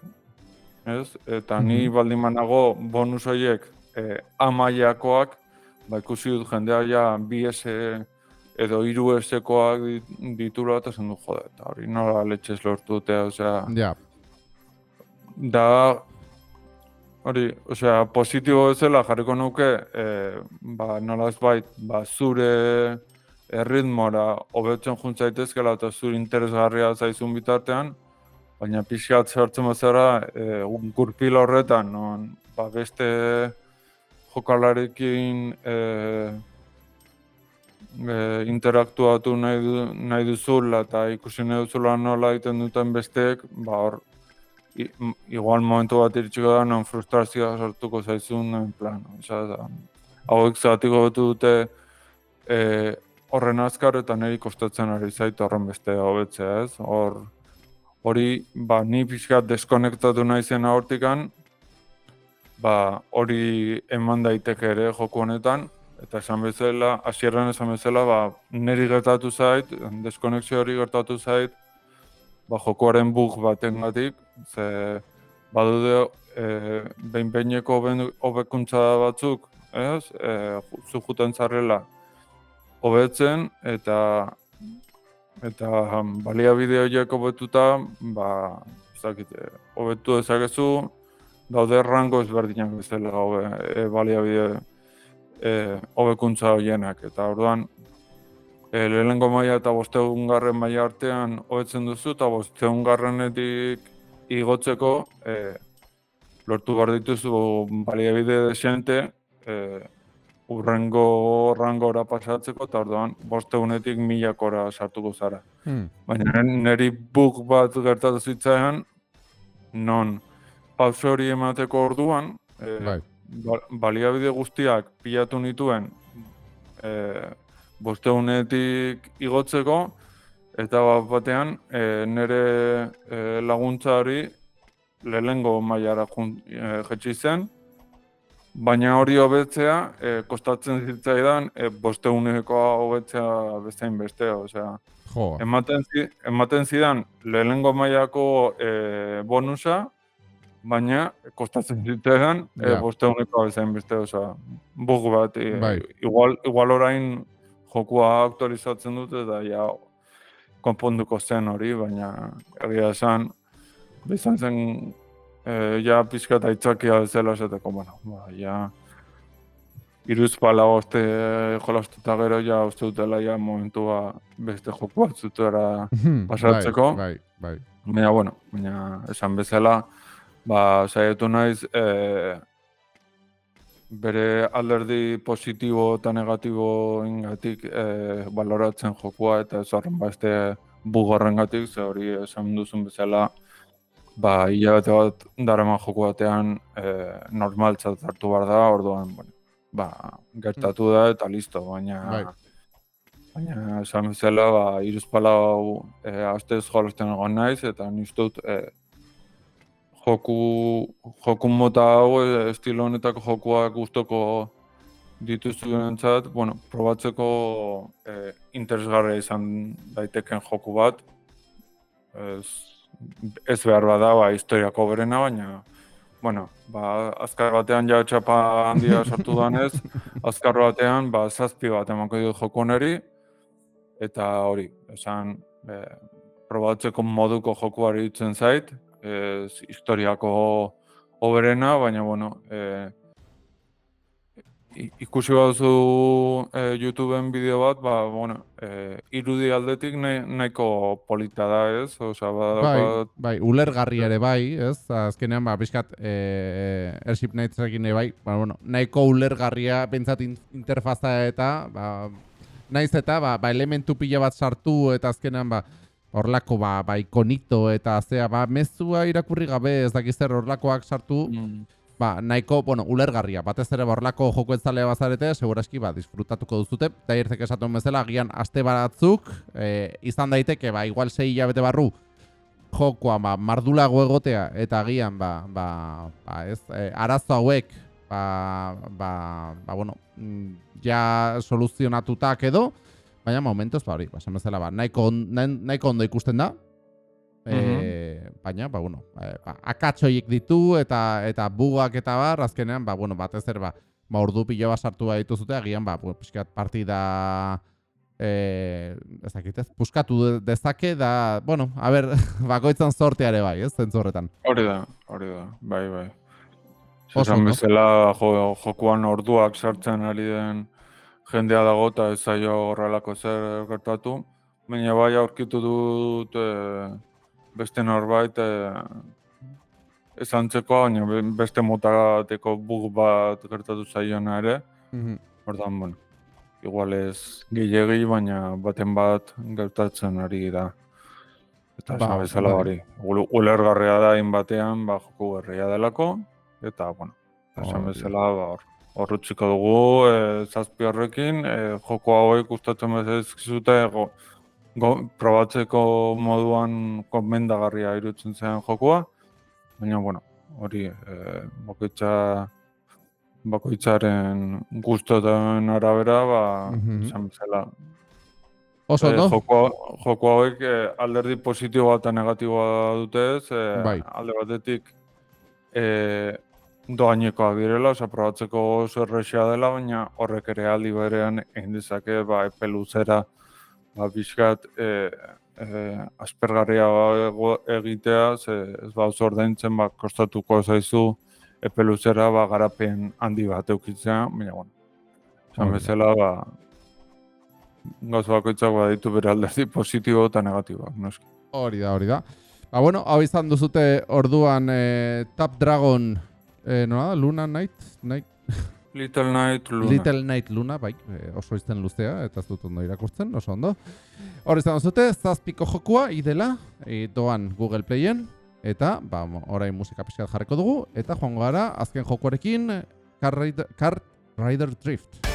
ez? Eta ni Mhm. baldin banago bonus horiek e, amaiakoak, ba ikusi dut jendea ja bi S edo hiru S-koak dit- ditula eta esan du jode, eta hori nola letxez lortu dute, osea, Ja, da hori, osea, positibo bezala jarriko nuke, e, ba, nola ez ba, zure erritmora hobetzen junt zaitezkela eta zure interesgarria zaizun bitartean, baina pixkat sartzen bazara e, gurpil horretan, non ba, beste jokalarekin e, e, interaktuatu nahi, du, nahi duzula eta ikusi nahi duzula nola egiten duten besteek, ba hor, igual momentu bat iritsiko da non frustrazioa sortuko zaizun, en plan, osea, da, hauek zatiko dute e, horren azkar eta niri kostatzen ari zait horren beste hobetzea, ez? Hor, hori, ba, ni pixkat deskonektatu nahi zen hortikan, ba, hori eman daiteke ere joku honetan, eta esan bezala, hasieran esan bezala, ba, niri gertatu zait, deskonexio hori gertatu zait, ba, jokoaren bug batengatik, ze badude e, behin-behineko hoben- hobekuntza batzuk, ez? E, zu juten zarrela hobetzen eta eta baliabide horiek hobetuta, ba, eh, hobetu dezakezu, daude rango ezberdinak bezala hobe, e, baliabide e, hobekuntza horienak. Eta orduan, e, lehenengo maila eta bosteun garren maila artean hobetzen duzu, eta bosteun garrenetik igotzeko e, lortu behar dituzu baliabide desente e, urrengo rangora pasatzeko, eta orduan bosteunetik milakora sartuko zara. hmm. Baina niri bug bat gertatu zitzaidan, non pauso hori emateko orduan, e, bai. ba- baliabide guztiak pilatu nituen e, bosteunetik igotzeko, eta bat batean e, nire e, laguntza hori lehengo mailara e, jetxi zen, baina hori hobetzea e, kostatzen zitzaidan e, bosteunekoa hobetzea bezain beste, osea, Jo, ematen, zi, ematen zidan lehenengo mailako e, bonusa, baina kostatzen zitzaidan e, Ja. bosteuneko bezain beste, osea, bug bat, e, Bai. igual, igual orain jokua aktualizatzen dute eta ja konponduko zen hori, baina egia esan, izan zen e, ja pixka eta itzakia bezala esateko, bueno, ba, ja, iruz pala oste jolastuta gero ja uste dutela ja momentua beste joku batzutera Hmm, pasatzeko. Bai, bai, bai. Baina, bueno, baina esan bezala, ba, saiatu naiz, e, bere alderdi positibo eta negatibo ingatik e, baloratzen jokua eta ez horren beste bugorren gatik, ze hori esan duzun bezala, ba, hilabete bat darama joku batean e, normaltzat hartu behar da, orduan, bueno, ba, gertatu da eta listo, baina Bai. baina esan bezala, ba, iruzpalau e, astez jolasten egon naiz, eta nik dut e, joku, joku mota hau, e, estilo honetako jokuak gustoko dituzuenentzat, bueno, probatzeko e, interesgarria izan daiteken joku bat. Ez, ez behar bada, ba, historiako berena, baina, bueno, ba, azkar batean ja txapa handia sartu danez, azkar batean, ba, zazpi bat emango du joku honeri, eta hori, esan, e, probatzeko moduko jokuari ditzen zait, ez historiako hoberena, baina, bueno, e, ikusi baduzu e, YouTubeen bideo bat, ba, bueno, e, irudi aldetik nahi, nahiko polita da, ez? Osea, Bai, badaukat, bai, ulergarri ere bai, ez? Azkenean, ba, pixkat, e, Airship Nightsekin ere bai, ba, bueno, nahiko ulergarria pentsat in- interfaza eta, ba, naiz eta, ba, ba, elementu pila bat sartu eta azkenean, ba, horlako, ba, ba, ikonito eta zea, ba, mezua irakurri gabe, ez dakiz zer horlakoak sartu, mm, ba, nahiko, bueno, ulergarria, batez ere ba, horlako joko etzalea bazarete, seguraski, ba, disfrutatuko duzute, eta irtek esaten bezala, agian aste baratzuk, e, izan daiteke, ba, igual sei hilabete barru, jokoa, ba, mardulago egotea, eta agian, ba, ba, ba ez, e, arazo hauek, ba, ba, ba, bueno, mm, ja soluzionatutak edo, baina momentuz, ba, hori, ba, esan bezala, ba, nahiko, nahiko ondo ikusten da, E, baina, ba, bueno, e, ba, akatsoiek ditu eta eta bugak eta bar, azkenean, ba, bueno, batez ere, ba, ba, ordu pilo bat sartu bat dituzute, agian, ba, pixkat partida, e, ez dakit ez, puskatu de- dezake, da, bueno, a ber, bakoitzan sorteare bai, ez, zentzu horretan. hori da, hori da, bai, bai. Oso Esan bezala jo, jokuan orduak sartzen ari den jendea dago eta ez zaio horrelako zer gertatu. Baina bai aurkitu dut e, beste norbait e, esantzeko, baina be- beste motateko bug bat gertatu zaiona ere. Ordan, bueno, igual ez gehiegi, baina baten bat gertatzen ari da. Eta Ba, bezala bai. hori, ul- ulergarria da batean, ba, joku berria delako, eta, bueno, esan bezala, ba, hor, hor utziko dugu, e, zazpi horrekin, e, joko hauek gustatzen bezizkizute, go, go, probatzeko moduan konbendagarria irutzen zen jokua, baina, bueno, hori, e, bakoitza, bakoitzaren gustoten arabera, ba, Mhm. esan bezala, Oso Eh, ondo? joko, joko hauek eh, alderdi positiboa eta negatiboa dute ez, eh, Bai. alde batetik eh, doainekoak direla, oza, probatzeko oso errexea dela, baina horrek ere aldi berean egin dezake, ba, epe luzera, ba, bizkat, eh, eh, aspergarria egitea, ze ez ba, oso ordaintzen, ba, kostatuko zaizu, epe luzera, ba, garapen handi bat eukitzea, baina, bueno, esan bezala, ba, gauza bakoitzak baditu bere alderdi positibo eta negatiboak, noski. Hori da, hori da. Ba, bueno, hau izan duzute orduan e, Tap Dragon, e, nola da, Luna Night? Night? Little Night Luna. Little Night Luna, bai, e, oso izten luzea, eta ez dut ondo irakurtzen, oso ondo. Hor izan duzute, zazpiko jokua, idela, e, doan Google Playen, eta, ba, orain musika pixkat jarriko dugu, eta joango gara, azken jokuarekin, Car Rider, Car Rider Drift.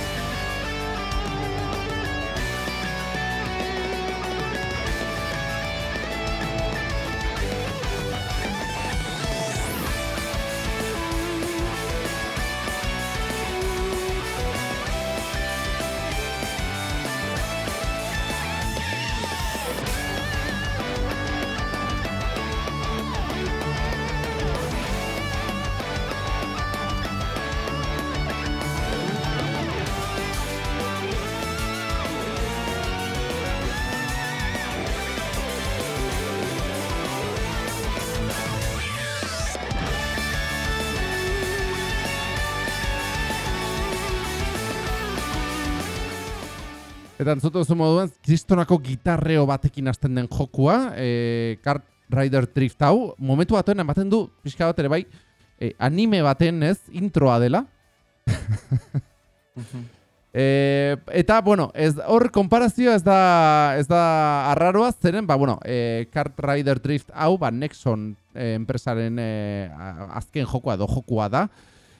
Eta entzutu duzu moduan, kristonako gitarreo batekin hasten den jokua, e, Kart Rider Drift hau, momentu batuen ematen du, pixka bat ere bai, e, anime baten ez, introa dela. E, eta, bueno, ez, hor konparazioa ez da, ez da arraroa, zeren, ba, bueno, e, Kart Rider Drift hau, ba, Nexon e, enpresaren e, azken jokoa edo jokua da,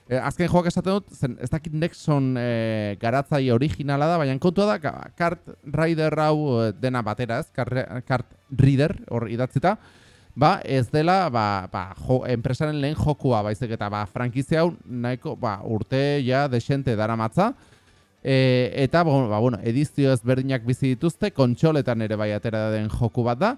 E, azken joak esaten dut, zen, ez dakit Nexon e, garatzaile originala da, baina kontua da, ka- Kart Rider hau e, dena batera ez, Kart, Reader, hor idatzita, ba, ez dela, ba, ba, jo, enpresaren lehen jokua, baizik eta, ba, frankizia hau nahiko, ba, urte ja desente daramatza, e, eta, ba, bueno, edizio ezberdinak bizi dituzte, kontsoletan ere bai atera den joku bat da,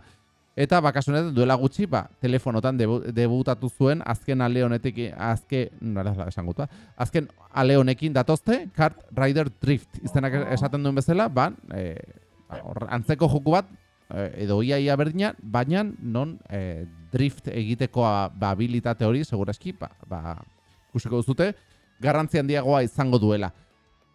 Eta bakasunetan duela gutxi, ba, telefonotan debu, debutatu zuen azken ale honetik, azke, nola esan gutua, azken ale honekin datozte, Kart Rider Drift. Izenak esaten duen bezala, ba, e, ba hor, antzeko joku bat, e, edo ia ia berdina, baina non e, drift egiteko ba, habilitate hori, seguraski, ba, ba, ikusiko duzute, garrantzi handiagoa izango duela.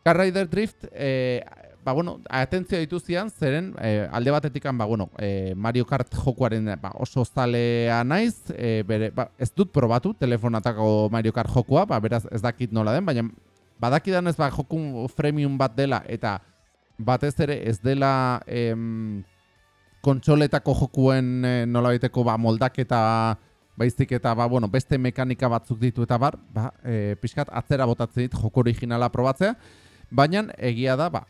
Kart Rider Drift, e, ba, bueno, atentzio dituzian, zeren e, alde batetikan, ba, bueno, e, Mario Kart jokuaren ba, oso zalea naiz, e, bere, ba, ez dut probatu telefonatako Mario Kart jokua, ba, beraz ez dakit nola den, baina badakidan ez ba, joku freemium bat dela, eta batez ere ez dela em, kontsoletako jokuen e, nola ba, moldaketa baizik eta ba, bueno, beste mekanika batzuk ditu eta bar, ba, e, pixkat atzera botatzen dit joko originala probatzea, baina egia da, ba,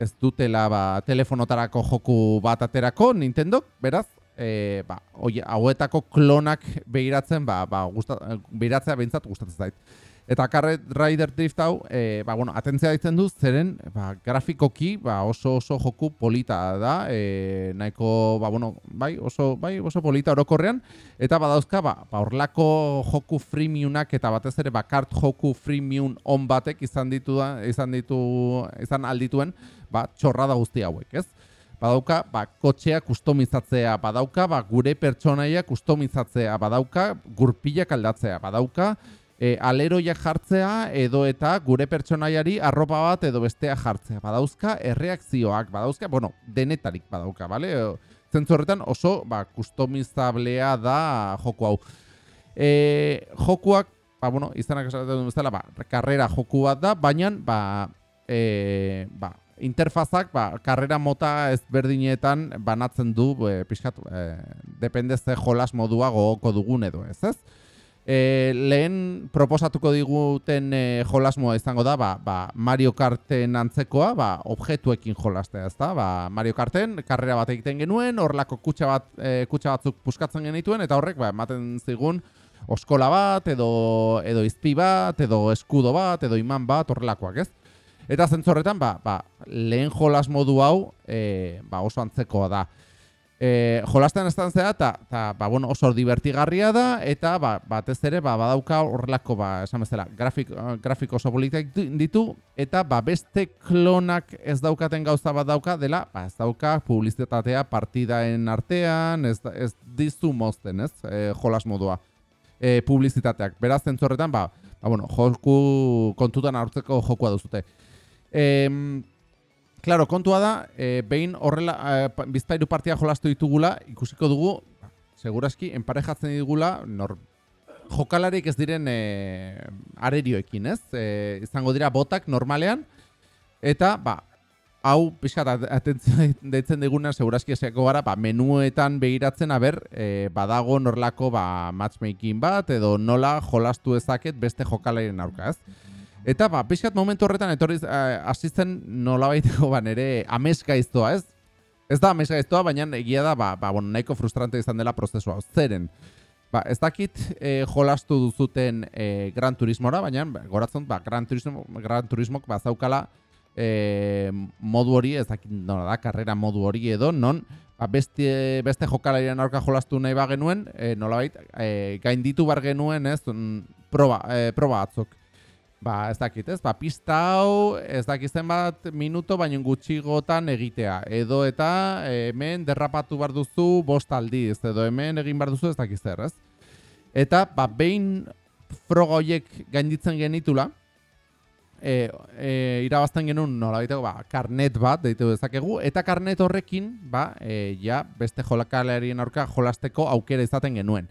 ez dutela ba, telefonotarako joku bat aterako Nintendo, beraz, e, ba, hauetako klonak behiratzen, ba, ba, gusta, behiratzea behintzat gustatzen zait. Eta Carret Rider Drift hau, e, ba, bueno, atentzia ditzen du, zeren ba, grafikoki ba, oso oso joku polita da, e, nahiko, ba, bueno, bai, oso, bai, oso polita orokorrean, eta badauzka, ba, ba, orlako joku freemiumak eta batez ere, ba, kart joku freemium on batek izan ditu, izan ditu, izan aldituen, ba, txorrada guzti hauek, ez? Badauka, ba, kotxea kustomizatzea, badauka, ba, gure pertsonaia kustomizatzea, badauka, gurpilak aldatzea, badauka, e, aleroiak jartzea edo eta gure pertsonaiari arropa bat edo bestea jartzea. Badauzka erreakzioak, badauzka, bueno, denetarik badauka, bale? Zentzu horretan oso, ba, kustomizablea da joku hau. E, jokuak, ba, bueno, izanak esaten duen bezala, ba, karrera joku bat da, baina, ba, e, ba, interfazak, ba, karrera mota ezberdinetan banatzen du, e, pixkat, e, depende ze jolas modua gogoko dugun edo, ez ez? E, lehen proposatuko diguten e, jolasmoa izango da, ba, ba, Mario Karten antzekoa, ba, objektuekin jolastea, ezta? Ba, Mario Karten karrera bat egiten genuen, horlako kutxa bat e, kutxa batzuk puskatzen genituen eta horrek ba ematen zigun oskola bat edo edo izpi bat edo eskudo bat edo iman bat horrelakoak, ez? Eta zentzorretan, ba, ba, lehen jolas modu hau e, ba, oso antzekoa da. E, jolasten ez zea eta, eta ba, bueno, oso divertigarria da eta ba, batez ere ba, badauka horrelako ba, esan bezala, grafik, eh, grafiko oso politak ditu eta ba, beste klonak ez daukaten gauza bat dauka dela ba, ez dauka publizitatea partidaen artean ez, ez dizu mozten ez e, jolas modua e, publizitateak. Beraz zentzorretan ba, ba, bueno, joku kontutan hartzeko jokua duzute. Em, Claro, kontua da, e, behin horrela e, pa- bizpahiru partia jolastu ditugula, ikusiko dugu, seguraski, enparejatzen digula, nor, jokalarik ez diren e, arerioekin, ez? E, izango dira botak normalean, eta, ba, hau pixkat at- atentzio deitzen diguna, seguraski eseko gara, ba, menuetan begiratzen, aber, e, badago norlako, ba, matchmaking bat, edo nola jolastu ezaket beste jokalaren aurka, ez? Eta ba, pixkat momentu horretan etorri eh, hasi zen nolabaiteko ba nere amesgaiztoa, ez? Ez da amesgaiztoa, baina egia da ba, ba bueno, nahiko frustrante izan dela prozesua. Zeren, ba, ez dakit eh, jolastu duzuten eh, Gran Turismora, baina ba, goratzen ba, Gran, Turismo, Gran Turismok bazaukala eh, modu hori, ez dakit nola da, karrera modu hori edo, non ba, beste, beste jokalarian aurka jolastu nahi ba genuen, eh, nolabait, eh, gainditu bar genuen, ez, proba, eh, proba batzuk. Ba, ez dakit, ez? Ba, pista hau, ez dakit zenbat minuto, baino gutxigotan egitea. Edo eta hemen derrapatu bar duzu bost aldiz, edo hemen egin bar duzu ez dakit zer, ez? Eta, ba, behin froga horiek gainditzen genitula, e, e, irabazten genuen nola baiteko, ba, karnet bat deitu dezakegu, eta karnet horrekin, ba, e, ja, beste jolakalarien aurka jolasteko aukera izaten genuen.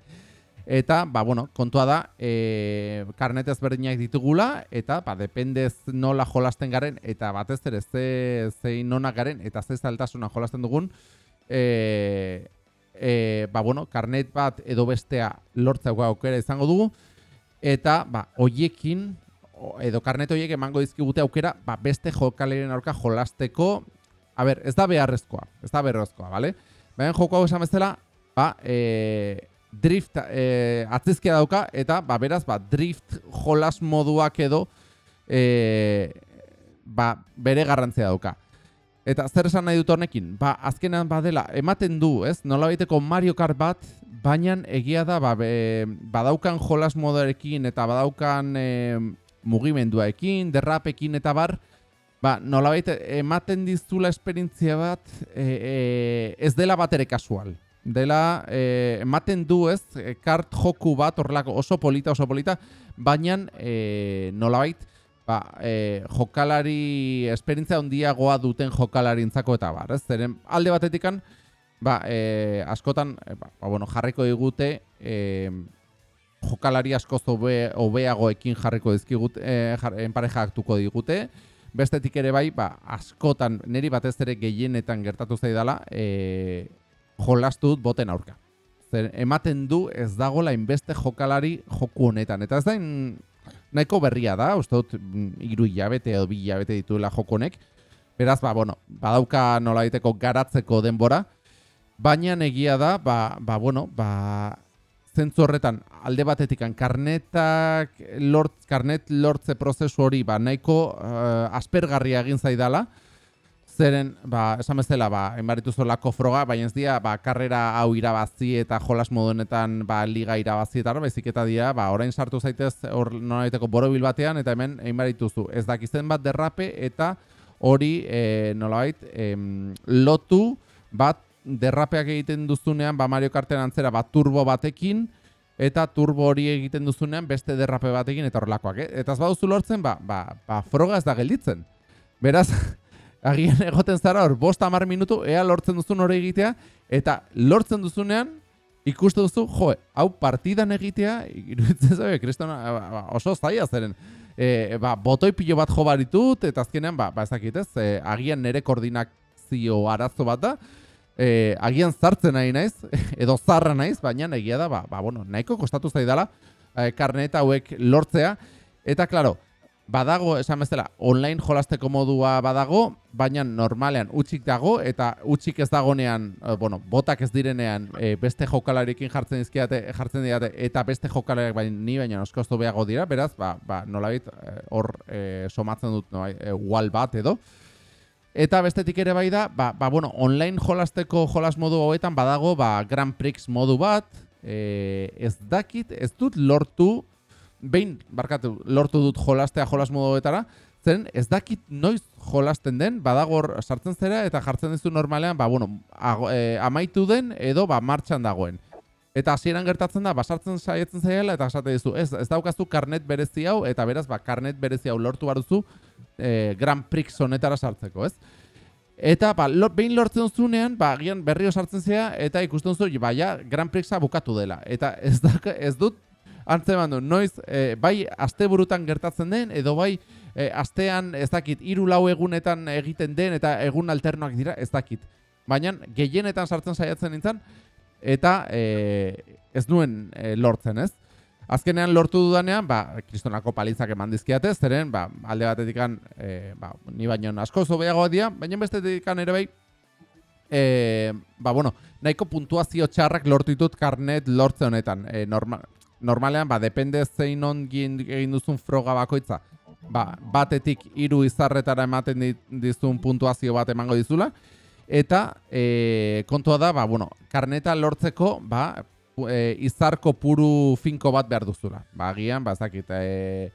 Eta, ba, bueno, kontua da, e, karnet ezberdinak ditugula, eta, ba, dependez nola jolasten garen, eta batez ere ze, zein nona garen, eta ze zaltasuna jolasten dugun, e, e, ba, bueno, karnet bat edo bestea lortzeko aukera izango dugu, eta, ba, hoiekin, edo karnet horiek emango dizkigute aukera, ba, beste jokaleren aurka jolasteko, a ber, ez da beharrezkoa, ez da beharrezkoa, bale? Baina joko hau esan bezala, ba, e, drift e, atzizkia dauka, eta, ba, beraz, ba, drift jolas moduak edo, e, ba, bere garrantzia dauka. Eta zer esan nahi dut honekin? Ba, azkenean badela, ematen du, ez? Nolabaiteko Mario Kart bat, baina egia da, ba, be, badaukan jolas modarekin eta badaukan e, mugimenduaekin, derrapekin eta bar, ba, nolabait ematen dizula esperientzia bat e, e, ez dela bat ere kasual. Dela, e, ematen du ez, e, kart joku bat horrelako oso polita, oso polita, baina e, nolabait, ba, e, jokalari esperientzia handiagoa duten jokalarintzako eta bar, ez? Zeren alde batetikan, ba, e, askotan, e, ba, ba, bueno, jarriko digute, e, jokalari askoz hobe, hobeagoekin jarriko dizkigut, e, jar, enparejatuko digute, bestetik ere bai, ba, askotan, niri batez ere gehienetan gertatu zaidala, e, jolastu dut boten aurka. Zer, ematen du ez dagola inbeste jokalari joku honetan. Eta ez da in- nahiko berria da, uste dut mm, hiru hilabete edo bi hilabete dituela joko honek. Beraz, ba, bueno, badauka nola egiteko garatzeko denbora, baina egia da, ba, ba, bueno, ba, zentzu horretan alde batetikan karnetak lort, karnet lortze prozesu hori ba, nahiko eh, aspergarria egin zaidala, zeren, ba, esan bezala, ba, enbaritu zolako froga, baina ez dira, ba, karrera hau irabazi eta jolas modu honetan, ba, liga irabazi eta baizik eta dira, ba, orain sartu zaitez hor nolabaiteko borobil batean, eta hemen enbarituzu. Ez dakizen bat derrape eta hori e, nolabait em, lotu bat derrapeak egiten duzunean, ba, Mario Karten antzera, bat turbo batekin, eta turbo hori egiten duzunean beste derrape batekin eta horrelakoak. Eh? Eta ez baduzu lortzen, ba, ba, ba, froga ez da gelditzen. Beraz, agian egoten zara hor, bost hamar minutu, ea lortzen duzun hori egitea, eta lortzen duzunean, ikuste duzu, jo, hau partidan egitea, iruditzen zabe, kristona, oso zaila zeren. E, ba, botoi pilo bat jo baritut, eta azkenean, ba, ba ez ez, e, agian nere koordinazio arazo bat da, e, agian zartzen nahi naiz, edo zarra naiz, baina egia da, ba, ba bueno, nahiko kostatu zaidala, e, karneta hauek lortzea, eta klaro, badago, esan bezala, online jolasteko modua badago, baina normalean utxik dago, eta utxik ez dagonean, e, bueno, botak ez direnean, e, beste jokalarekin jartzen dizkiate, jartzen diate, eta beste jokalariak baina ni baina osko beago dira, beraz, ba, ba nolabait, e, hor e, somatzen dut, no, wall bat edo, Eta bestetik ere bai da, ba, ba, bueno, online jolasteko jolas modu hauetan badago ba, Grand Prix modu bat, e, ez dakit, ez dut lortu, behin, barkatu, lortu dut jolastea jolas modu hauetara, zen ez dakit noiz jolasten den, badago hor sartzen zera eta jartzen dizu normalean, ba, bueno, ago, e, amaitu den edo ba, martxan dagoen. Eta hasieran gertatzen da, basartzen saietzen zaiela eta esate dizu, ez, ez daukazu karnet berezi hau, eta beraz, ba, karnet berezi hau lortu baruzu e, Grand Prix honetara sartzeko, ez? Eta, ba, lo, behin lortzen duzunean, ba, agian berriro sartzen zea, eta ikusten duzu, ba, ja, Grand Prixa bukatu dela. Eta ez, da, ez dut, antzeman du, noiz, e, bai, asteburutan gertatzen den, edo bai, e, astean, ez dakit, hiru lau egunetan egiten den, eta egun alternoak dira, ez dakit. Baina, gehienetan sartzen saiatzen nintzen, eta e, ez nuen e, lortzen, ez? Azkenean lortu dudanean, ba, kristonako palitzak eman dizkiate, zeren, ba, alde batetikan, e, ba, ni baino asko zobeagoa dira, baina bestetikan ere bai, e, ba, bueno, nahiko puntuazio txarrak lortu ditut karnet lortze honetan. E, norma, normalean, ba, depende zein ongin egin duzun froga bakoitza, ba, batetik hiru izarretara ematen di- dizun puntuazio bat emango dizula, eta e, kontua da, ba, bueno, karneta lortzeko, ba, e, izarko puru finko bat behar duzula. Ba, agian, ba, ez dakit, e,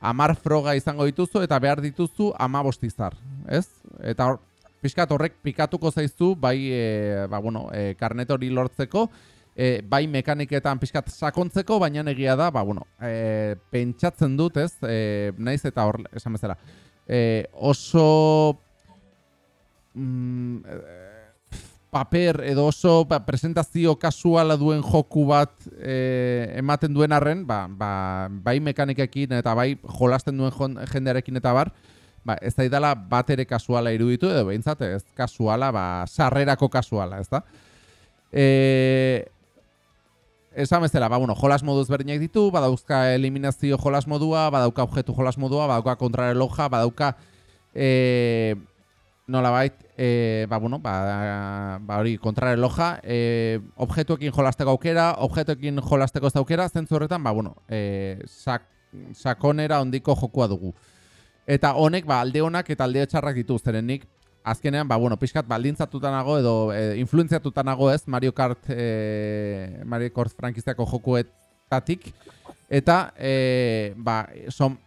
amar froga izango dituzu eta behar dituzu amabost izar, ez? Eta hor, pixkat horrek pikatuko zaizu, bai, e, ba, bueno, e, karnet hori lortzeko, e, bai mekaniketan pixkat sakontzeko, baina egia da, ba, bueno, e, pentsatzen dut, ez? E, naiz eta hor, esan bezala, e, oso mm, paper edo oso ba, presentazio kasuala duen joku bat e, ematen duen arren, ba, ba, bai mekanikekin eta bai jolasten duen jendearekin eta bar, ba, ez daidala bat ere kasuala iruditu, edo behintzat ez kasuala, ba, sarrerako kasuala, ez da? E, esan bezala, ba, bueno, jolas modu ezberdinak ditu, badauzka eliminazio jolas modua, badauka objektu jolas modua, badauka kontrareloja, badauka e, nolabait, e, ba, bueno, ba, ba hori, kontrareloja, e, objektuekin jolasteko aukera, objektuekin jolasteko aukera, zentzu horretan, ba, bueno, e, sak, sakonera ondiko jokua dugu. Eta honek, ba, alde honak eta alde txarrak ditu, zeren nik, azkenean, ba, bueno, pixkat baldintzatuta nago edo e, influenziatuta nago ez Mario Kart, e, Mario Kart frankiziako jokuetatik, eta, e, ba, som,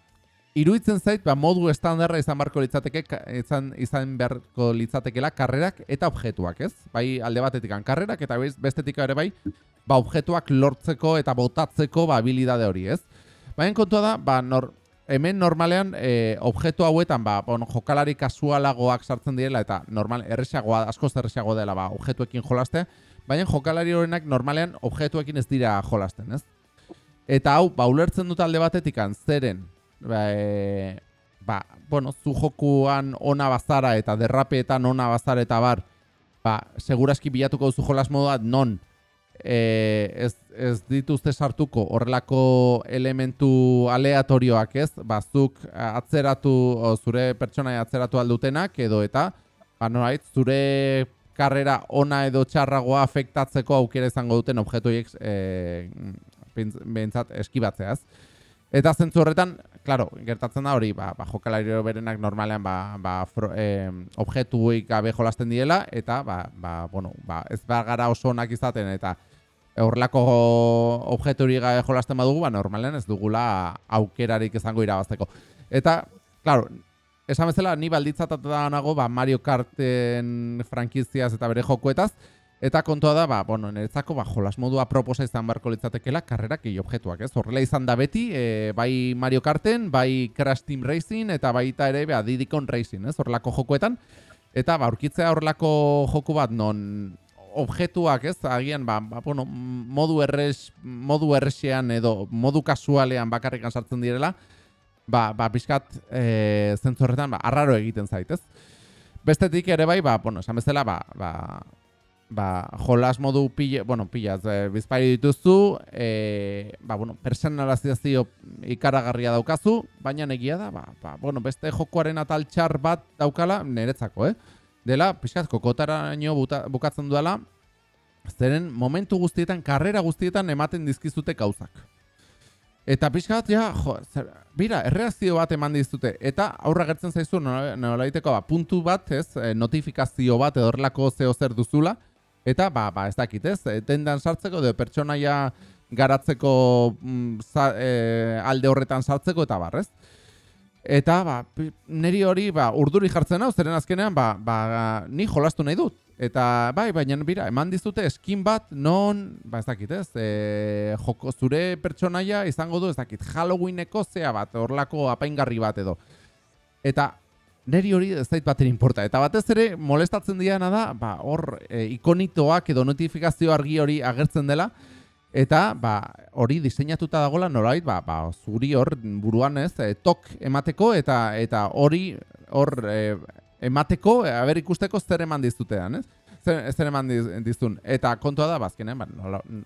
iruditzen zait, ba, modu estandarra izan beharko litzateke, izan, izan beharko litzatekela karrerak eta objektuak, ez? Bai alde batetik karrerak eta bestetik ere bai, ba, objektuak lortzeko eta botatzeko ba, habilidade hori, ez? Baina kontua da, ba, nor, hemen normalean e, objektu hauetan ba, bueno, jokalari kasualagoak sartzen direla eta normal erresagoa, askoz erresagoa dela ba, objektuekin jolastea, baina jokalari horrenak normalean objektuekin ez dira jolasten, ez? Eta hau, ba, ulertzen dut alde batetik zeren, ba, e, ba, bueno, zu jokuan ona bazara eta derrapeetan ona bazara eta bar, ba, seguraski bilatuko duzu jolas modua non e, ez, ez dituzte sartuko horrelako elementu aleatorioak ez, ba, zuk atzeratu, o, zure pertsonaia atzeratu aldutenak edo eta, ba, norait, zure karrera ona edo txarragoa afektatzeko aukera izango duten objektu horiek e, pintz- behintzat eskibatzeaz. Eta zentzu horretan, claro, gertatzen da hori, ba, ba jokalari berenak normalean ba, ba, eh, objektuik gabe jolasten diela, eta ba, ba, bueno, ba, ez gara oso onak izaten, eta horrelako objekturi gabe jolasten badugu, ba, normalean ez dugula aukerarik izango irabazteko. Eta, claro, esan bezala, ni balditzatata nago ba, Mario Karten frankiziaz eta bere jokuetaz, Eta kontua da, ba, bueno, niretzako ba, jolas modua proposa izan beharko litzatekela karrerak i objektuak, ez? Horrela izan da beti, e, bai Mario Karten, bai Crash Team Racing, eta baita ere, ba, Diddy Racing, ez? Horrelako jokuetan. Eta, ba, aurkitzea horrelako joku bat, non objektuak, ez? Agian, ba, ba, bueno, modu erres, modu erresean edo modu kasualean bakarrikan sartzen direla, ba, ba, pixkat, e, zentzu horretan, ba, arraro egiten zait, ez? Bestetik ere bai, ba, bueno, esan bezala, ba, ba, ba, jolas modu pila, bueno, pilaz, e, bizpairi dituzu, e, ba, bueno, personalizazio ikaragarria daukazu, baina egia da, ba, ba, bueno, beste jokoaren atal txar bat daukala, niretzako, eh? Dela, pixkat, kokotaraino bukatzen duela, zeren momentu guztietan, karrera guztietan ematen dizkizute gauzak. Eta pixkat, ja, jo, zer, bira, erreakzio bat eman dizute. Eta aurra gertzen zaizu, nola- nolabaiteko, ba, puntu bat, ez, e, notifikazio bat edo horrelako zeo zer duzula, eta, ba, ba, ez dakit, ez, e, dendan sartzeko, edo pertsonaia garatzeko mm, za, e, alde horretan sartzeko, eta bar, ez? Eta, ba, niri hori, ba, urduri jartzen hau, zeren azkenean, ba, ba, ni jolastu nahi dut. Eta, bai, baina, bira, eman dizute skin bat, non, ba, ez dakit, ez, e, joko, zure pertsonaia izango du, ez dakit, Halloweeneko zea bat, horlako apaingarri bat edo. Eta, neri hori ez zait baten inporta. Eta batez ere, molestatzen diana da, ba, hor, e, ikonitoak edo notifikazio argi hori agertzen dela, Eta ba, hori diseinatuta dagoela norait, ba, ba, zuri hor buruan ez, e, tok emateko eta eta hori hor e, emateko, e, aber ikusteko zer eman diztutean, ez? Zer, zer eman diz, diztun. Eta kontua da, bazkenean, ba,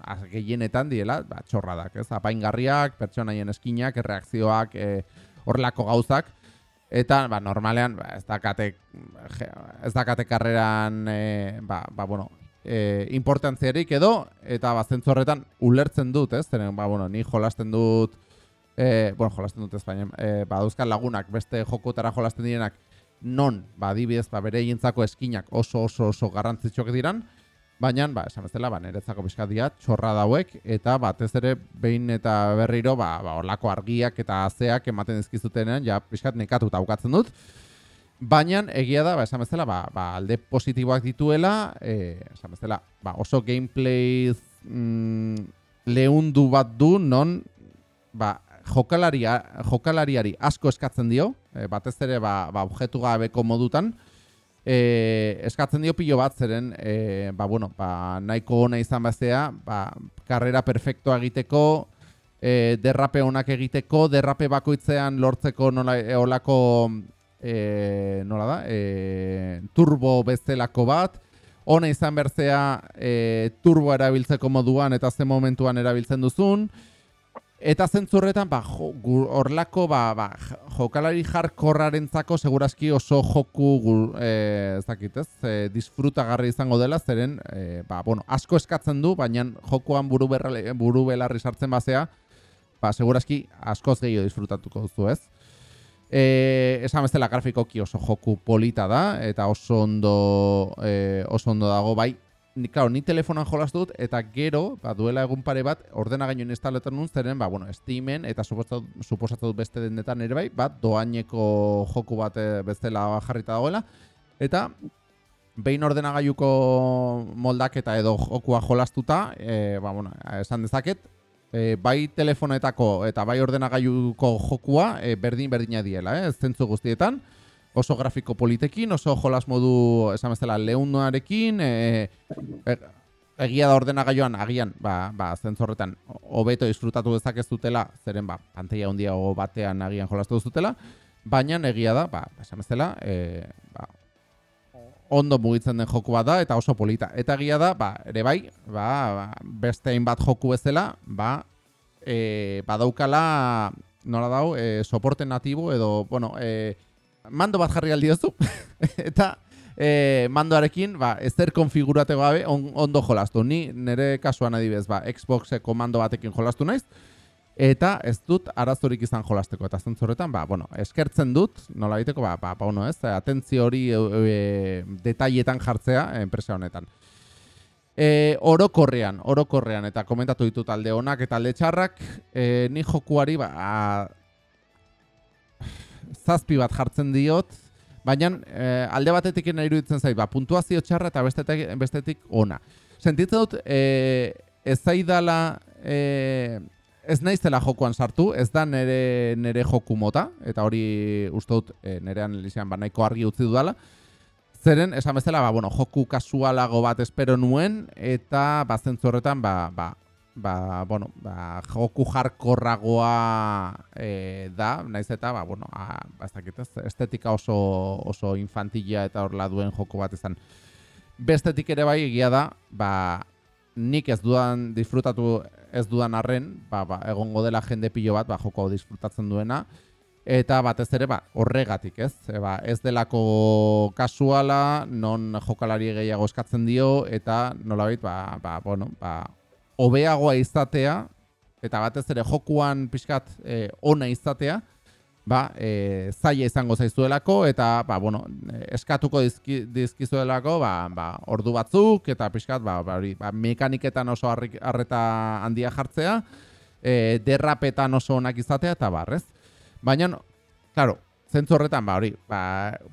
az- gehienetan diela, ba, txorradak, ez? Apaingarriak, pertsonaien eskinak, erreakzioak, e, horrelako gauzak. Eta, ba, normalean, ba, ez dakate, je- ez dakate karreran, e, ba, ba, bueno, e, importantziarik edo, eta ba, zentzu horretan ulertzen dut, ez? Zeren, ba, bueno, ni jolasten dut, e, bueno, jolasten dut ez baina, e, ba, dauzkan lagunak beste jokotara jolasten direnak, non, ba, adibidez, ba, bere egintzako eskinak oso oso oso garrantzitsuak diran, baina, ba, esan bezala, ba, niretzako pixkat dira, txorra dauek, eta batez ere, behin eta berriro, ba, ba, olako argiak eta azeak ematen dizkizutenean, ja, pixkat nekatuta ukatzen dut, Baina egia da, ba, esan bezala, ba, ba, alde positiboak dituela, e, esan bezala, ba, oso gameplay mm, lehundu bat du, non ba, jokalaria, jokalariari asko eskatzen dio, e, batez ere ba, ba, objektu gabeko modutan, e, eskatzen dio pilo bat zeren, e, ba, bueno, ba, nahiko ona izan bazea, ba, karrera perfektoa egiteko, e, derrape onak egiteko, derrape bakoitzean lortzeko nola, e, olako e, nola da, e, turbo bezalako bat, ona izan berzea e, turbo erabiltzeko moduan eta ze momentuan erabiltzen duzun. Eta zentzurretan, ba, horlako, ba, ba, jokalari jarkorrarentzako segurazki oso joku, gu- e, ez dakit ez, e, disfrutagarri izango dela, zeren, e, ba, bueno, asko eskatzen du, baina jokoan buru, berrale, buru belarri sartzen bazea, ba, segurazki askoz gehiago disfrutatuko duzu, ez? E, esan bezala grafikoki oso joku polita da, eta oso ondo, e, oso ondo dago, bai, ni, claro, ni telefonan jolastu dut, eta gero, ba, duela egun pare bat, ordenagailuen instaletan nun, zeren, ba, bueno, Steamen, eta suposatu dut beste dendetan ere bai, bat, doaineko joku bat e, bestela jarrita dagoela, eta behin ordenagailuko moldaketa edo jokua jolastuta, e, ba, bueno, esan dezaket, e, bai telefonetako eta bai ordenagailuko jokua e, berdin berdina diela, eh? zentzu guztietan. Oso grafiko politekin, oso jolas modu, esan bezala, leunarekin, e, e, egia da ordenagailuan, agian, ba, ba, zentzu horretan, hobeto disfrutatu dezakez dutela, zeren, ba, pantalla handiago batean agian jolastu duzutela, baina egia da, ba, esan bezala, e, ba, ondo mugitzen den joku bat da eta oso polita. Eta egia da, ba, ere bai, ba, ba, beste hainbat joku bezala, ba, e, badaukala, nola dau, e, soporte natibo edo, bueno, e, mando bat jarri aldiozu, eta e, mandoarekin, ba, ezer konfigurate gabe on, ondo jolastu. Ni nire kasuan adibidez, ba, Xboxeko mando batekin jolastu naiz, eta ez dut arazorik izan jolasteko. Eta zentzu horretan, ba, bueno, eskertzen dut, nola egiteko, ba, ba, ba, ez, atentzio hori e, e, detailetan jartzea enpresa honetan. E, orokorrean, orokorrean, eta komentatu ditut alde onak eta alde txarrak, e, ni jokuari, ba, zazpi bat jartzen diot, baina e, alde batetik nahi iruditzen zait, ba, puntuazio txarra eta bestetik, bestetik ona. Sentitzen dut, e, ez zaidala, e, ez naizela jokuan sartu, ez da nere, nere joku mota, eta hori uste dut e, nire analizian ba, nahiko argi utzi dudala, Zeren, esan bezala, ba, bueno, joku kasualago bat espero nuen, eta ba, zentzu horretan, ba, ba, ba, bueno, ba, joku jarkorragoa e, da, naiz eta, ba, bueno, a, ba, ez dakit estetika oso, oso infantila eta horla duen joko bat izan. Bestetik ere bai egia da, ba, nik ez dudan disfrutatu ez dudan arren, ba, ba, egongo dela jende pilo bat, ba, joko hau disfrutatzen duena, Eta batez ere, ba, horregatik, ez? E, ba, ez delako kasuala, non jokalari gehiago eskatzen dio, eta nolabait, ba, ba, bueno, ba, hobeagoa izatea, eta batez ere jokuan pixkat e, ona izatea, ba, e, zaila izango zaizuelako, eta, ba, bueno, eskatuko dizki, dizkizuelako, ba, ba, ordu batzuk, eta pixkat, ba, ba, ba, mekaniketan oso harreta handia jartzea, e, derrapetan oso onak izatea, eta barrez. Baina, claro, zentzu horretan, ba, hori, ba,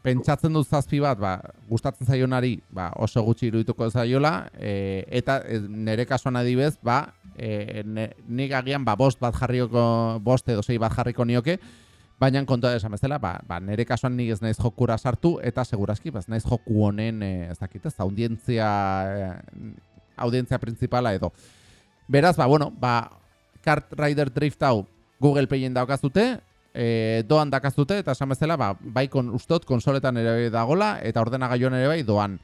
pentsatzen dut zazpi bat, ba, gustatzen zaionari, ba, oso gutxi irudituko zaiola, e, eta e, nire kasuan adibez, ba, e, ne, nik agian, ba, bost bat jarrioko, bost edo sei bat jarriko nioke, baina kontua esan bezala, ba, ba, nire kasuan nik ez naiz jokura sartu, eta segurazki, ba, ez naiz joku honen, e, ez dakit ez, audientzia, e, audientzia principala edo. Beraz, ba, bueno, ba, Kart Rider Drift hau Google Payen daukazute, e, doan dakazute, eta esan bezala, ba, bai kon, ustot konsoletan ere dagola, eta ordenagailuan ere bai doan.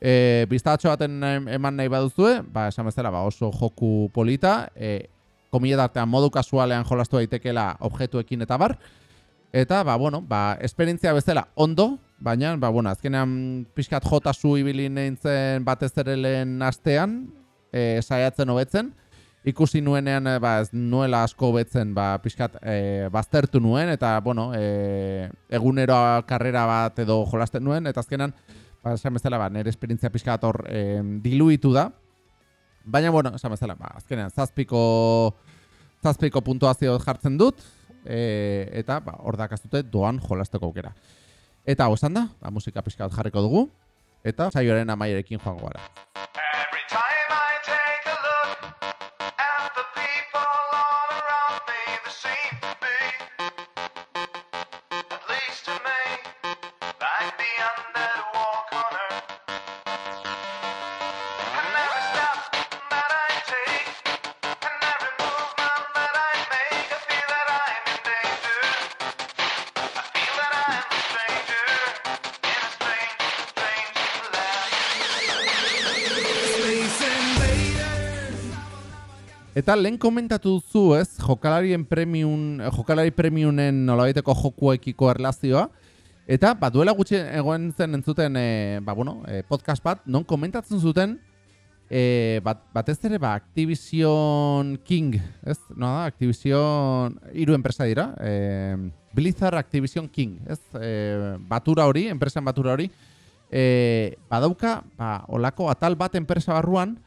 E, biztatxo baten em- eman nahi baduzue, ba, esan bezala, ba, oso joku polita, e, komila artean modu kasualean jolastu daitekeela objektuekin eta bar, eta, ba, bueno, ba, esperientzia bezala ondo, baina, ba, bueno, azkenean pixkat jotasu ibili nintzen batez ere lehen astean, e, saiatzen hobetzen, ikusi nuenean eh, ba, ez nuela asko betzen ba, pixkat e, baztertu nuen eta bueno, e, egunero karrera bat edo jolasten nuen. Eta azkenan ba, esan bezala ba, nire esperientzia pixkat hor e, diluitu da. Baina bueno, esan bezala ba, azkenean zazpiko zazpiko puntuazio jartzen dut e, eta ba, hor dakaztute doan jolasteko aukera. Eta hau esan da, ba, musika pixkat jarriko dugu eta saioaren amaierekin joango gara Eta lehen komentatu duzu, ez, jokalarien premium, jokalari premiumen nolabaiteko jokuekiko erlazioa, eta ba, duela gutxi egoen zen entzuten, e, ba, bueno, e, podcast bat, non komentatzen zuten, e, bat, batez ere, ba, Activision King, ez, no da, Activision, hiru enpresa dira, e, Blizzard Activision King, ez, e, batura hori, enpresan batura hori, e, badauka, ba, olako atal bat enpresa barruan,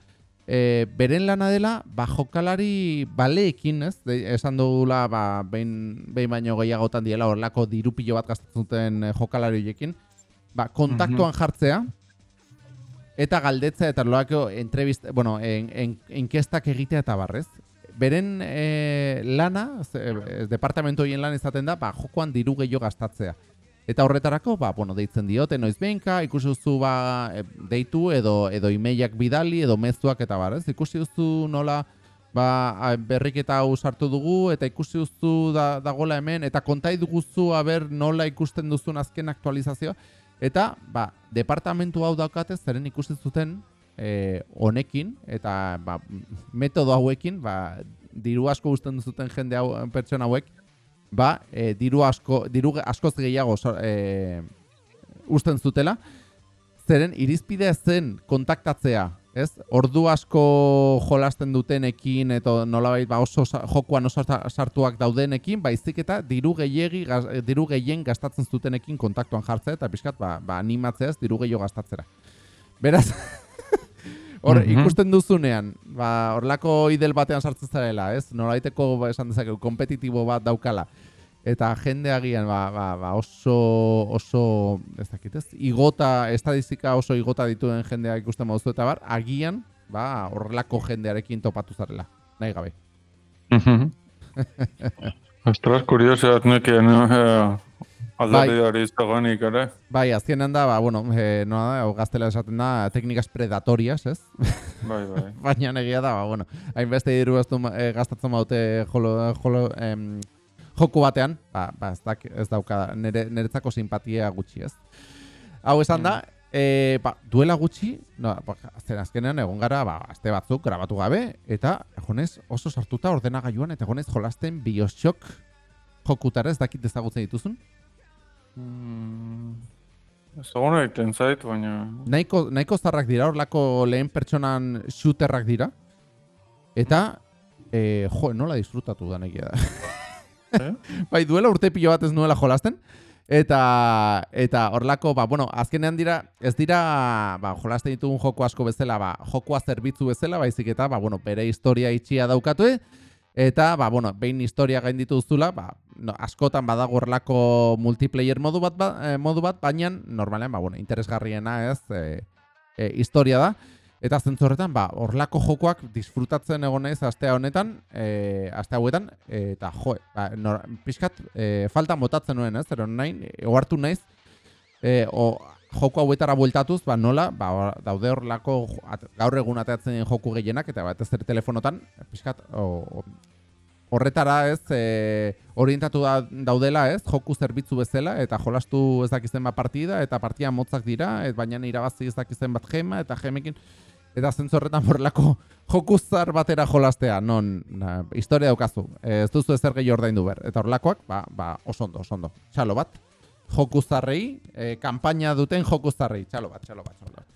e, beren lana dela, ba, jokalari baleekin, ez? De, esan dugula, ba, behin, behin baino gehiagotan diela, horlako dirupilo bat gastatzen duten e, jokalari horiekin, ba, kontaktuan jartzea, eta galdetzea, eta lorako entrevist, bueno, en, en, enkestak egitea eta barrez. Beren e, lana, ze, e, departamentu horien lan izaten da, ba, jokoan diru gehiago gastatzea. Eta horretarako, ba, bueno, deitzen diote noiz behinka, ikusi duzu ba, e, deitu edo edo imeiak bidali edo mezuak eta bar, ez? Ikusi duzu nola ba, berriketa hau sartu dugu eta ikusi duzu da, dagola hemen eta kontai duguzu aber nola ikusten duzun azken aktualizazioa eta ba, departamentu hau daukate zeren ikusi zuten e, honekin eta ba, metodo hauekin ba, diru asko gusten duzuten jende hau pertsona hauek ba, e, diru asko diru askoz gehiago e, usten zutela zeren irizpidea zen kontaktatzea ez? Ordu asko jolasten dutenekin eta nolabait ba oso jokuan oso sa- sartuak daudenekin, baizik eta diru gehiegi eh, diru gehien gastatzen zutenekin kontaktuan jartzea eta pixkat ba, ba animatzea ez diru gehiago gastatzera. Beraz Hor, Mhm. ikusten duzunean, ba, horlako idel batean sartzen zarela, ez? Nolaiteko ba, esan dezakegu, kompetitibo bat daukala. Eta jende agian ba, ba, ba oso, oso, ez dakit ez, igota, estadistika oso igota dituen jendea ikusten moduzu eta bar, agian, ba, horrelako jendearekin topatu zarela, nahi gabe. Ostras, kuriosoak nekien eh, alderdi hori zegoenik ere. Bai, azkenean da, ba, bueno, e, noa da, gaztela esaten da, teknikas predatorias, ez? Bai, bai. Baina egia da, ba, bueno, hainbeste diru e, gastatzen baute jolo, jolo, em, joku batean, ba, ba ez, dak, ez dauka, nere, niretzako simpatia gutxi, ez? Hau esan da, e, ba, duela gutxi, no, ba, zen azkenean egon gara, ba, aste batzuk grabatu gabe, eta egonez oso sartuta ordenagailuan, eta egonez jolasten Bioshock jokutara ez dakit ezagutzen dituzun. Mm, Ezagun egiten zait, baina... Nahiko, nahiko zarrak dira, horlako lehen pertsonan shooterrak dira. Eta, e, jo, nola disfrutatu da nekia da. Eh? bai, duela urte pilo bat ez nuela jolasten. Eta, eta horlako, ba, bueno, azkenean dira, ez dira, ba, jolasten ditugun joko asko bezala, ba, jokoa zerbitzu bezala, baizik eta, ba, bueno, bere historia itxia daukatue, eta, ba, bueno, behin historia gainditu duzula, ba, no, askotan badago horlako multiplayer modu bat, ba, eh, modu bat, baina normalean, ba, bueno, interesgarriena ez, e, e, historia da. Eta zentzu horretan, ba, horlako jokoak disfrutatzen egon naiz astea honetan, e, aste hauetan, e, eta jo, ba, nor, pixkat, e, falta motatzen nuen, ez, ero nahi, e, naiz, e, o, joko hauetara bueltatuz, ba, nola, ba, daude horlako at, gaur egun ateatzen diren joku gehienak, eta batez ere telefonotan, pixkat, o, horretara ez e, orientatu da, daudela ez? Joku zerbitzu bezala eta jolastu ez dakizen bat partida eta partida motzak dira et, baina irabazi ez dakizen bat gema eta gemekin eta zentzu horretan horrelako joku zar batera jolastea non na, historia daukazu. Ez duzu ezer gehi ordaindu ber eta horrelakoak ba, ba oso ondo oso ondo. Txalo bat joku zarrei e, kanpaina duten joku zarrei. Txalo bat txalo bat txalo bat.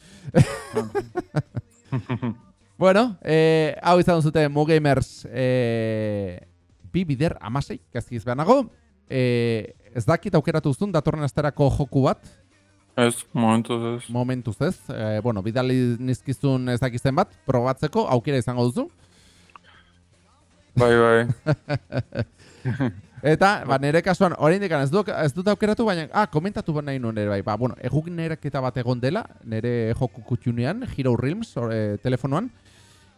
Bueno, eh, hau izan zuten Mugamers eh, bi bider amasei, gazkiz behar nago. Eh, ez dakit aukeratu zuen datorren asterako joku bat, Ez, momentuz ez. momentuz ez. Eh, bueno, bidali nizkizun ez dakizen bat, probatzeko aukera izango duzu. Bai, bai. Eta, ba, nire kasuan, oraindik ez, du, ez dut aukeratu, baina, ah, komentatu ba nahi nuen ere bai. Ba, bueno, eguk nereketa bat egon dela, nire joku kutxunean, Hero Realms, or, eh, telefonoan,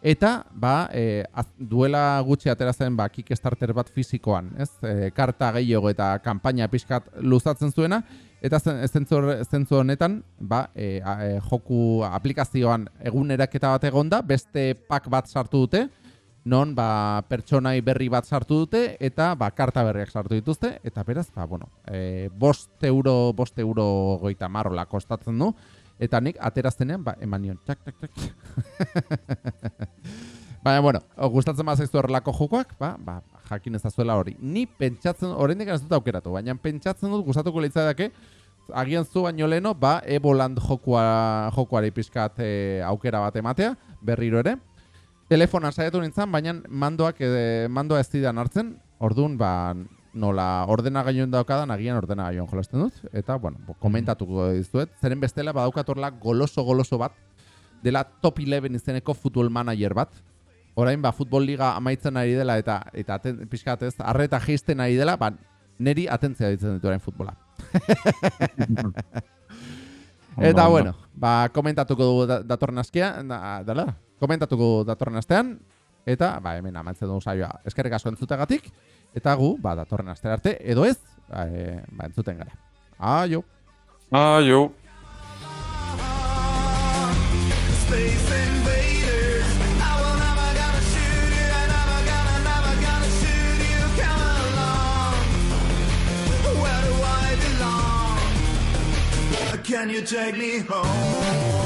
Eta, ba, e, az- duela gutxi atera zen ba, Kickstarter bat fizikoan, ez? E, karta gehiago eta kanpaina pixkat luzatzen zuena, eta zen- zentzu hor- zentzu honetan, ba, e, a- e, joku aplikazioan eguneraketa bat egonda, beste pak bat sartu dute, non ba, pertsonai berri bat sartu dute, eta ba, karta berriak sartu dituzte, eta beraz, ba, bueno, e, bost euro, bost euro goita marrola kostatzen du, eta nik ateraztenean, ba, eman nion, txak, txak, txak, Baina, bueno, gustatzen bazaizu horrelako jokoak, ba, ba, jakin ez zuela hori. Ni pentsatzen, oraindik ez dut aukeratu, baina pentsatzen dut gustatuko litzateke agian zu baino leno, ba, Eboland jokua, jokuari pixkat e, aukera bat ematea, berriro ere. Telefonan saiatu nintzen, baina mandoak, e, mandoa ez zidan hartzen, orduan, ba, nola ordenagailuan daukadan, agian ordenagailuan jolasten dut, eta, bueno, komentatuko dizuet, zeren bestela badaukatorla goloso-goloso bat, dela top 11 izeneko futbol manager bat, orain ba futbol liga amaitzen ari dela eta eta aten, pixkat ez arreta jeisten ari dela, ba neri atentzia ditzen ditu orain futbola. eta bueno, ba komentatuko dugu da, datorren askia, da, dala, komentatuko datorren astean eta ba hemen amaitzen dugu saioa. Eskerrik asko entzutegatik eta gu ba datorren astera arte edo ez, ba, e, ba entzuten gara. Aio. Aio. Invaders. Can you take me home?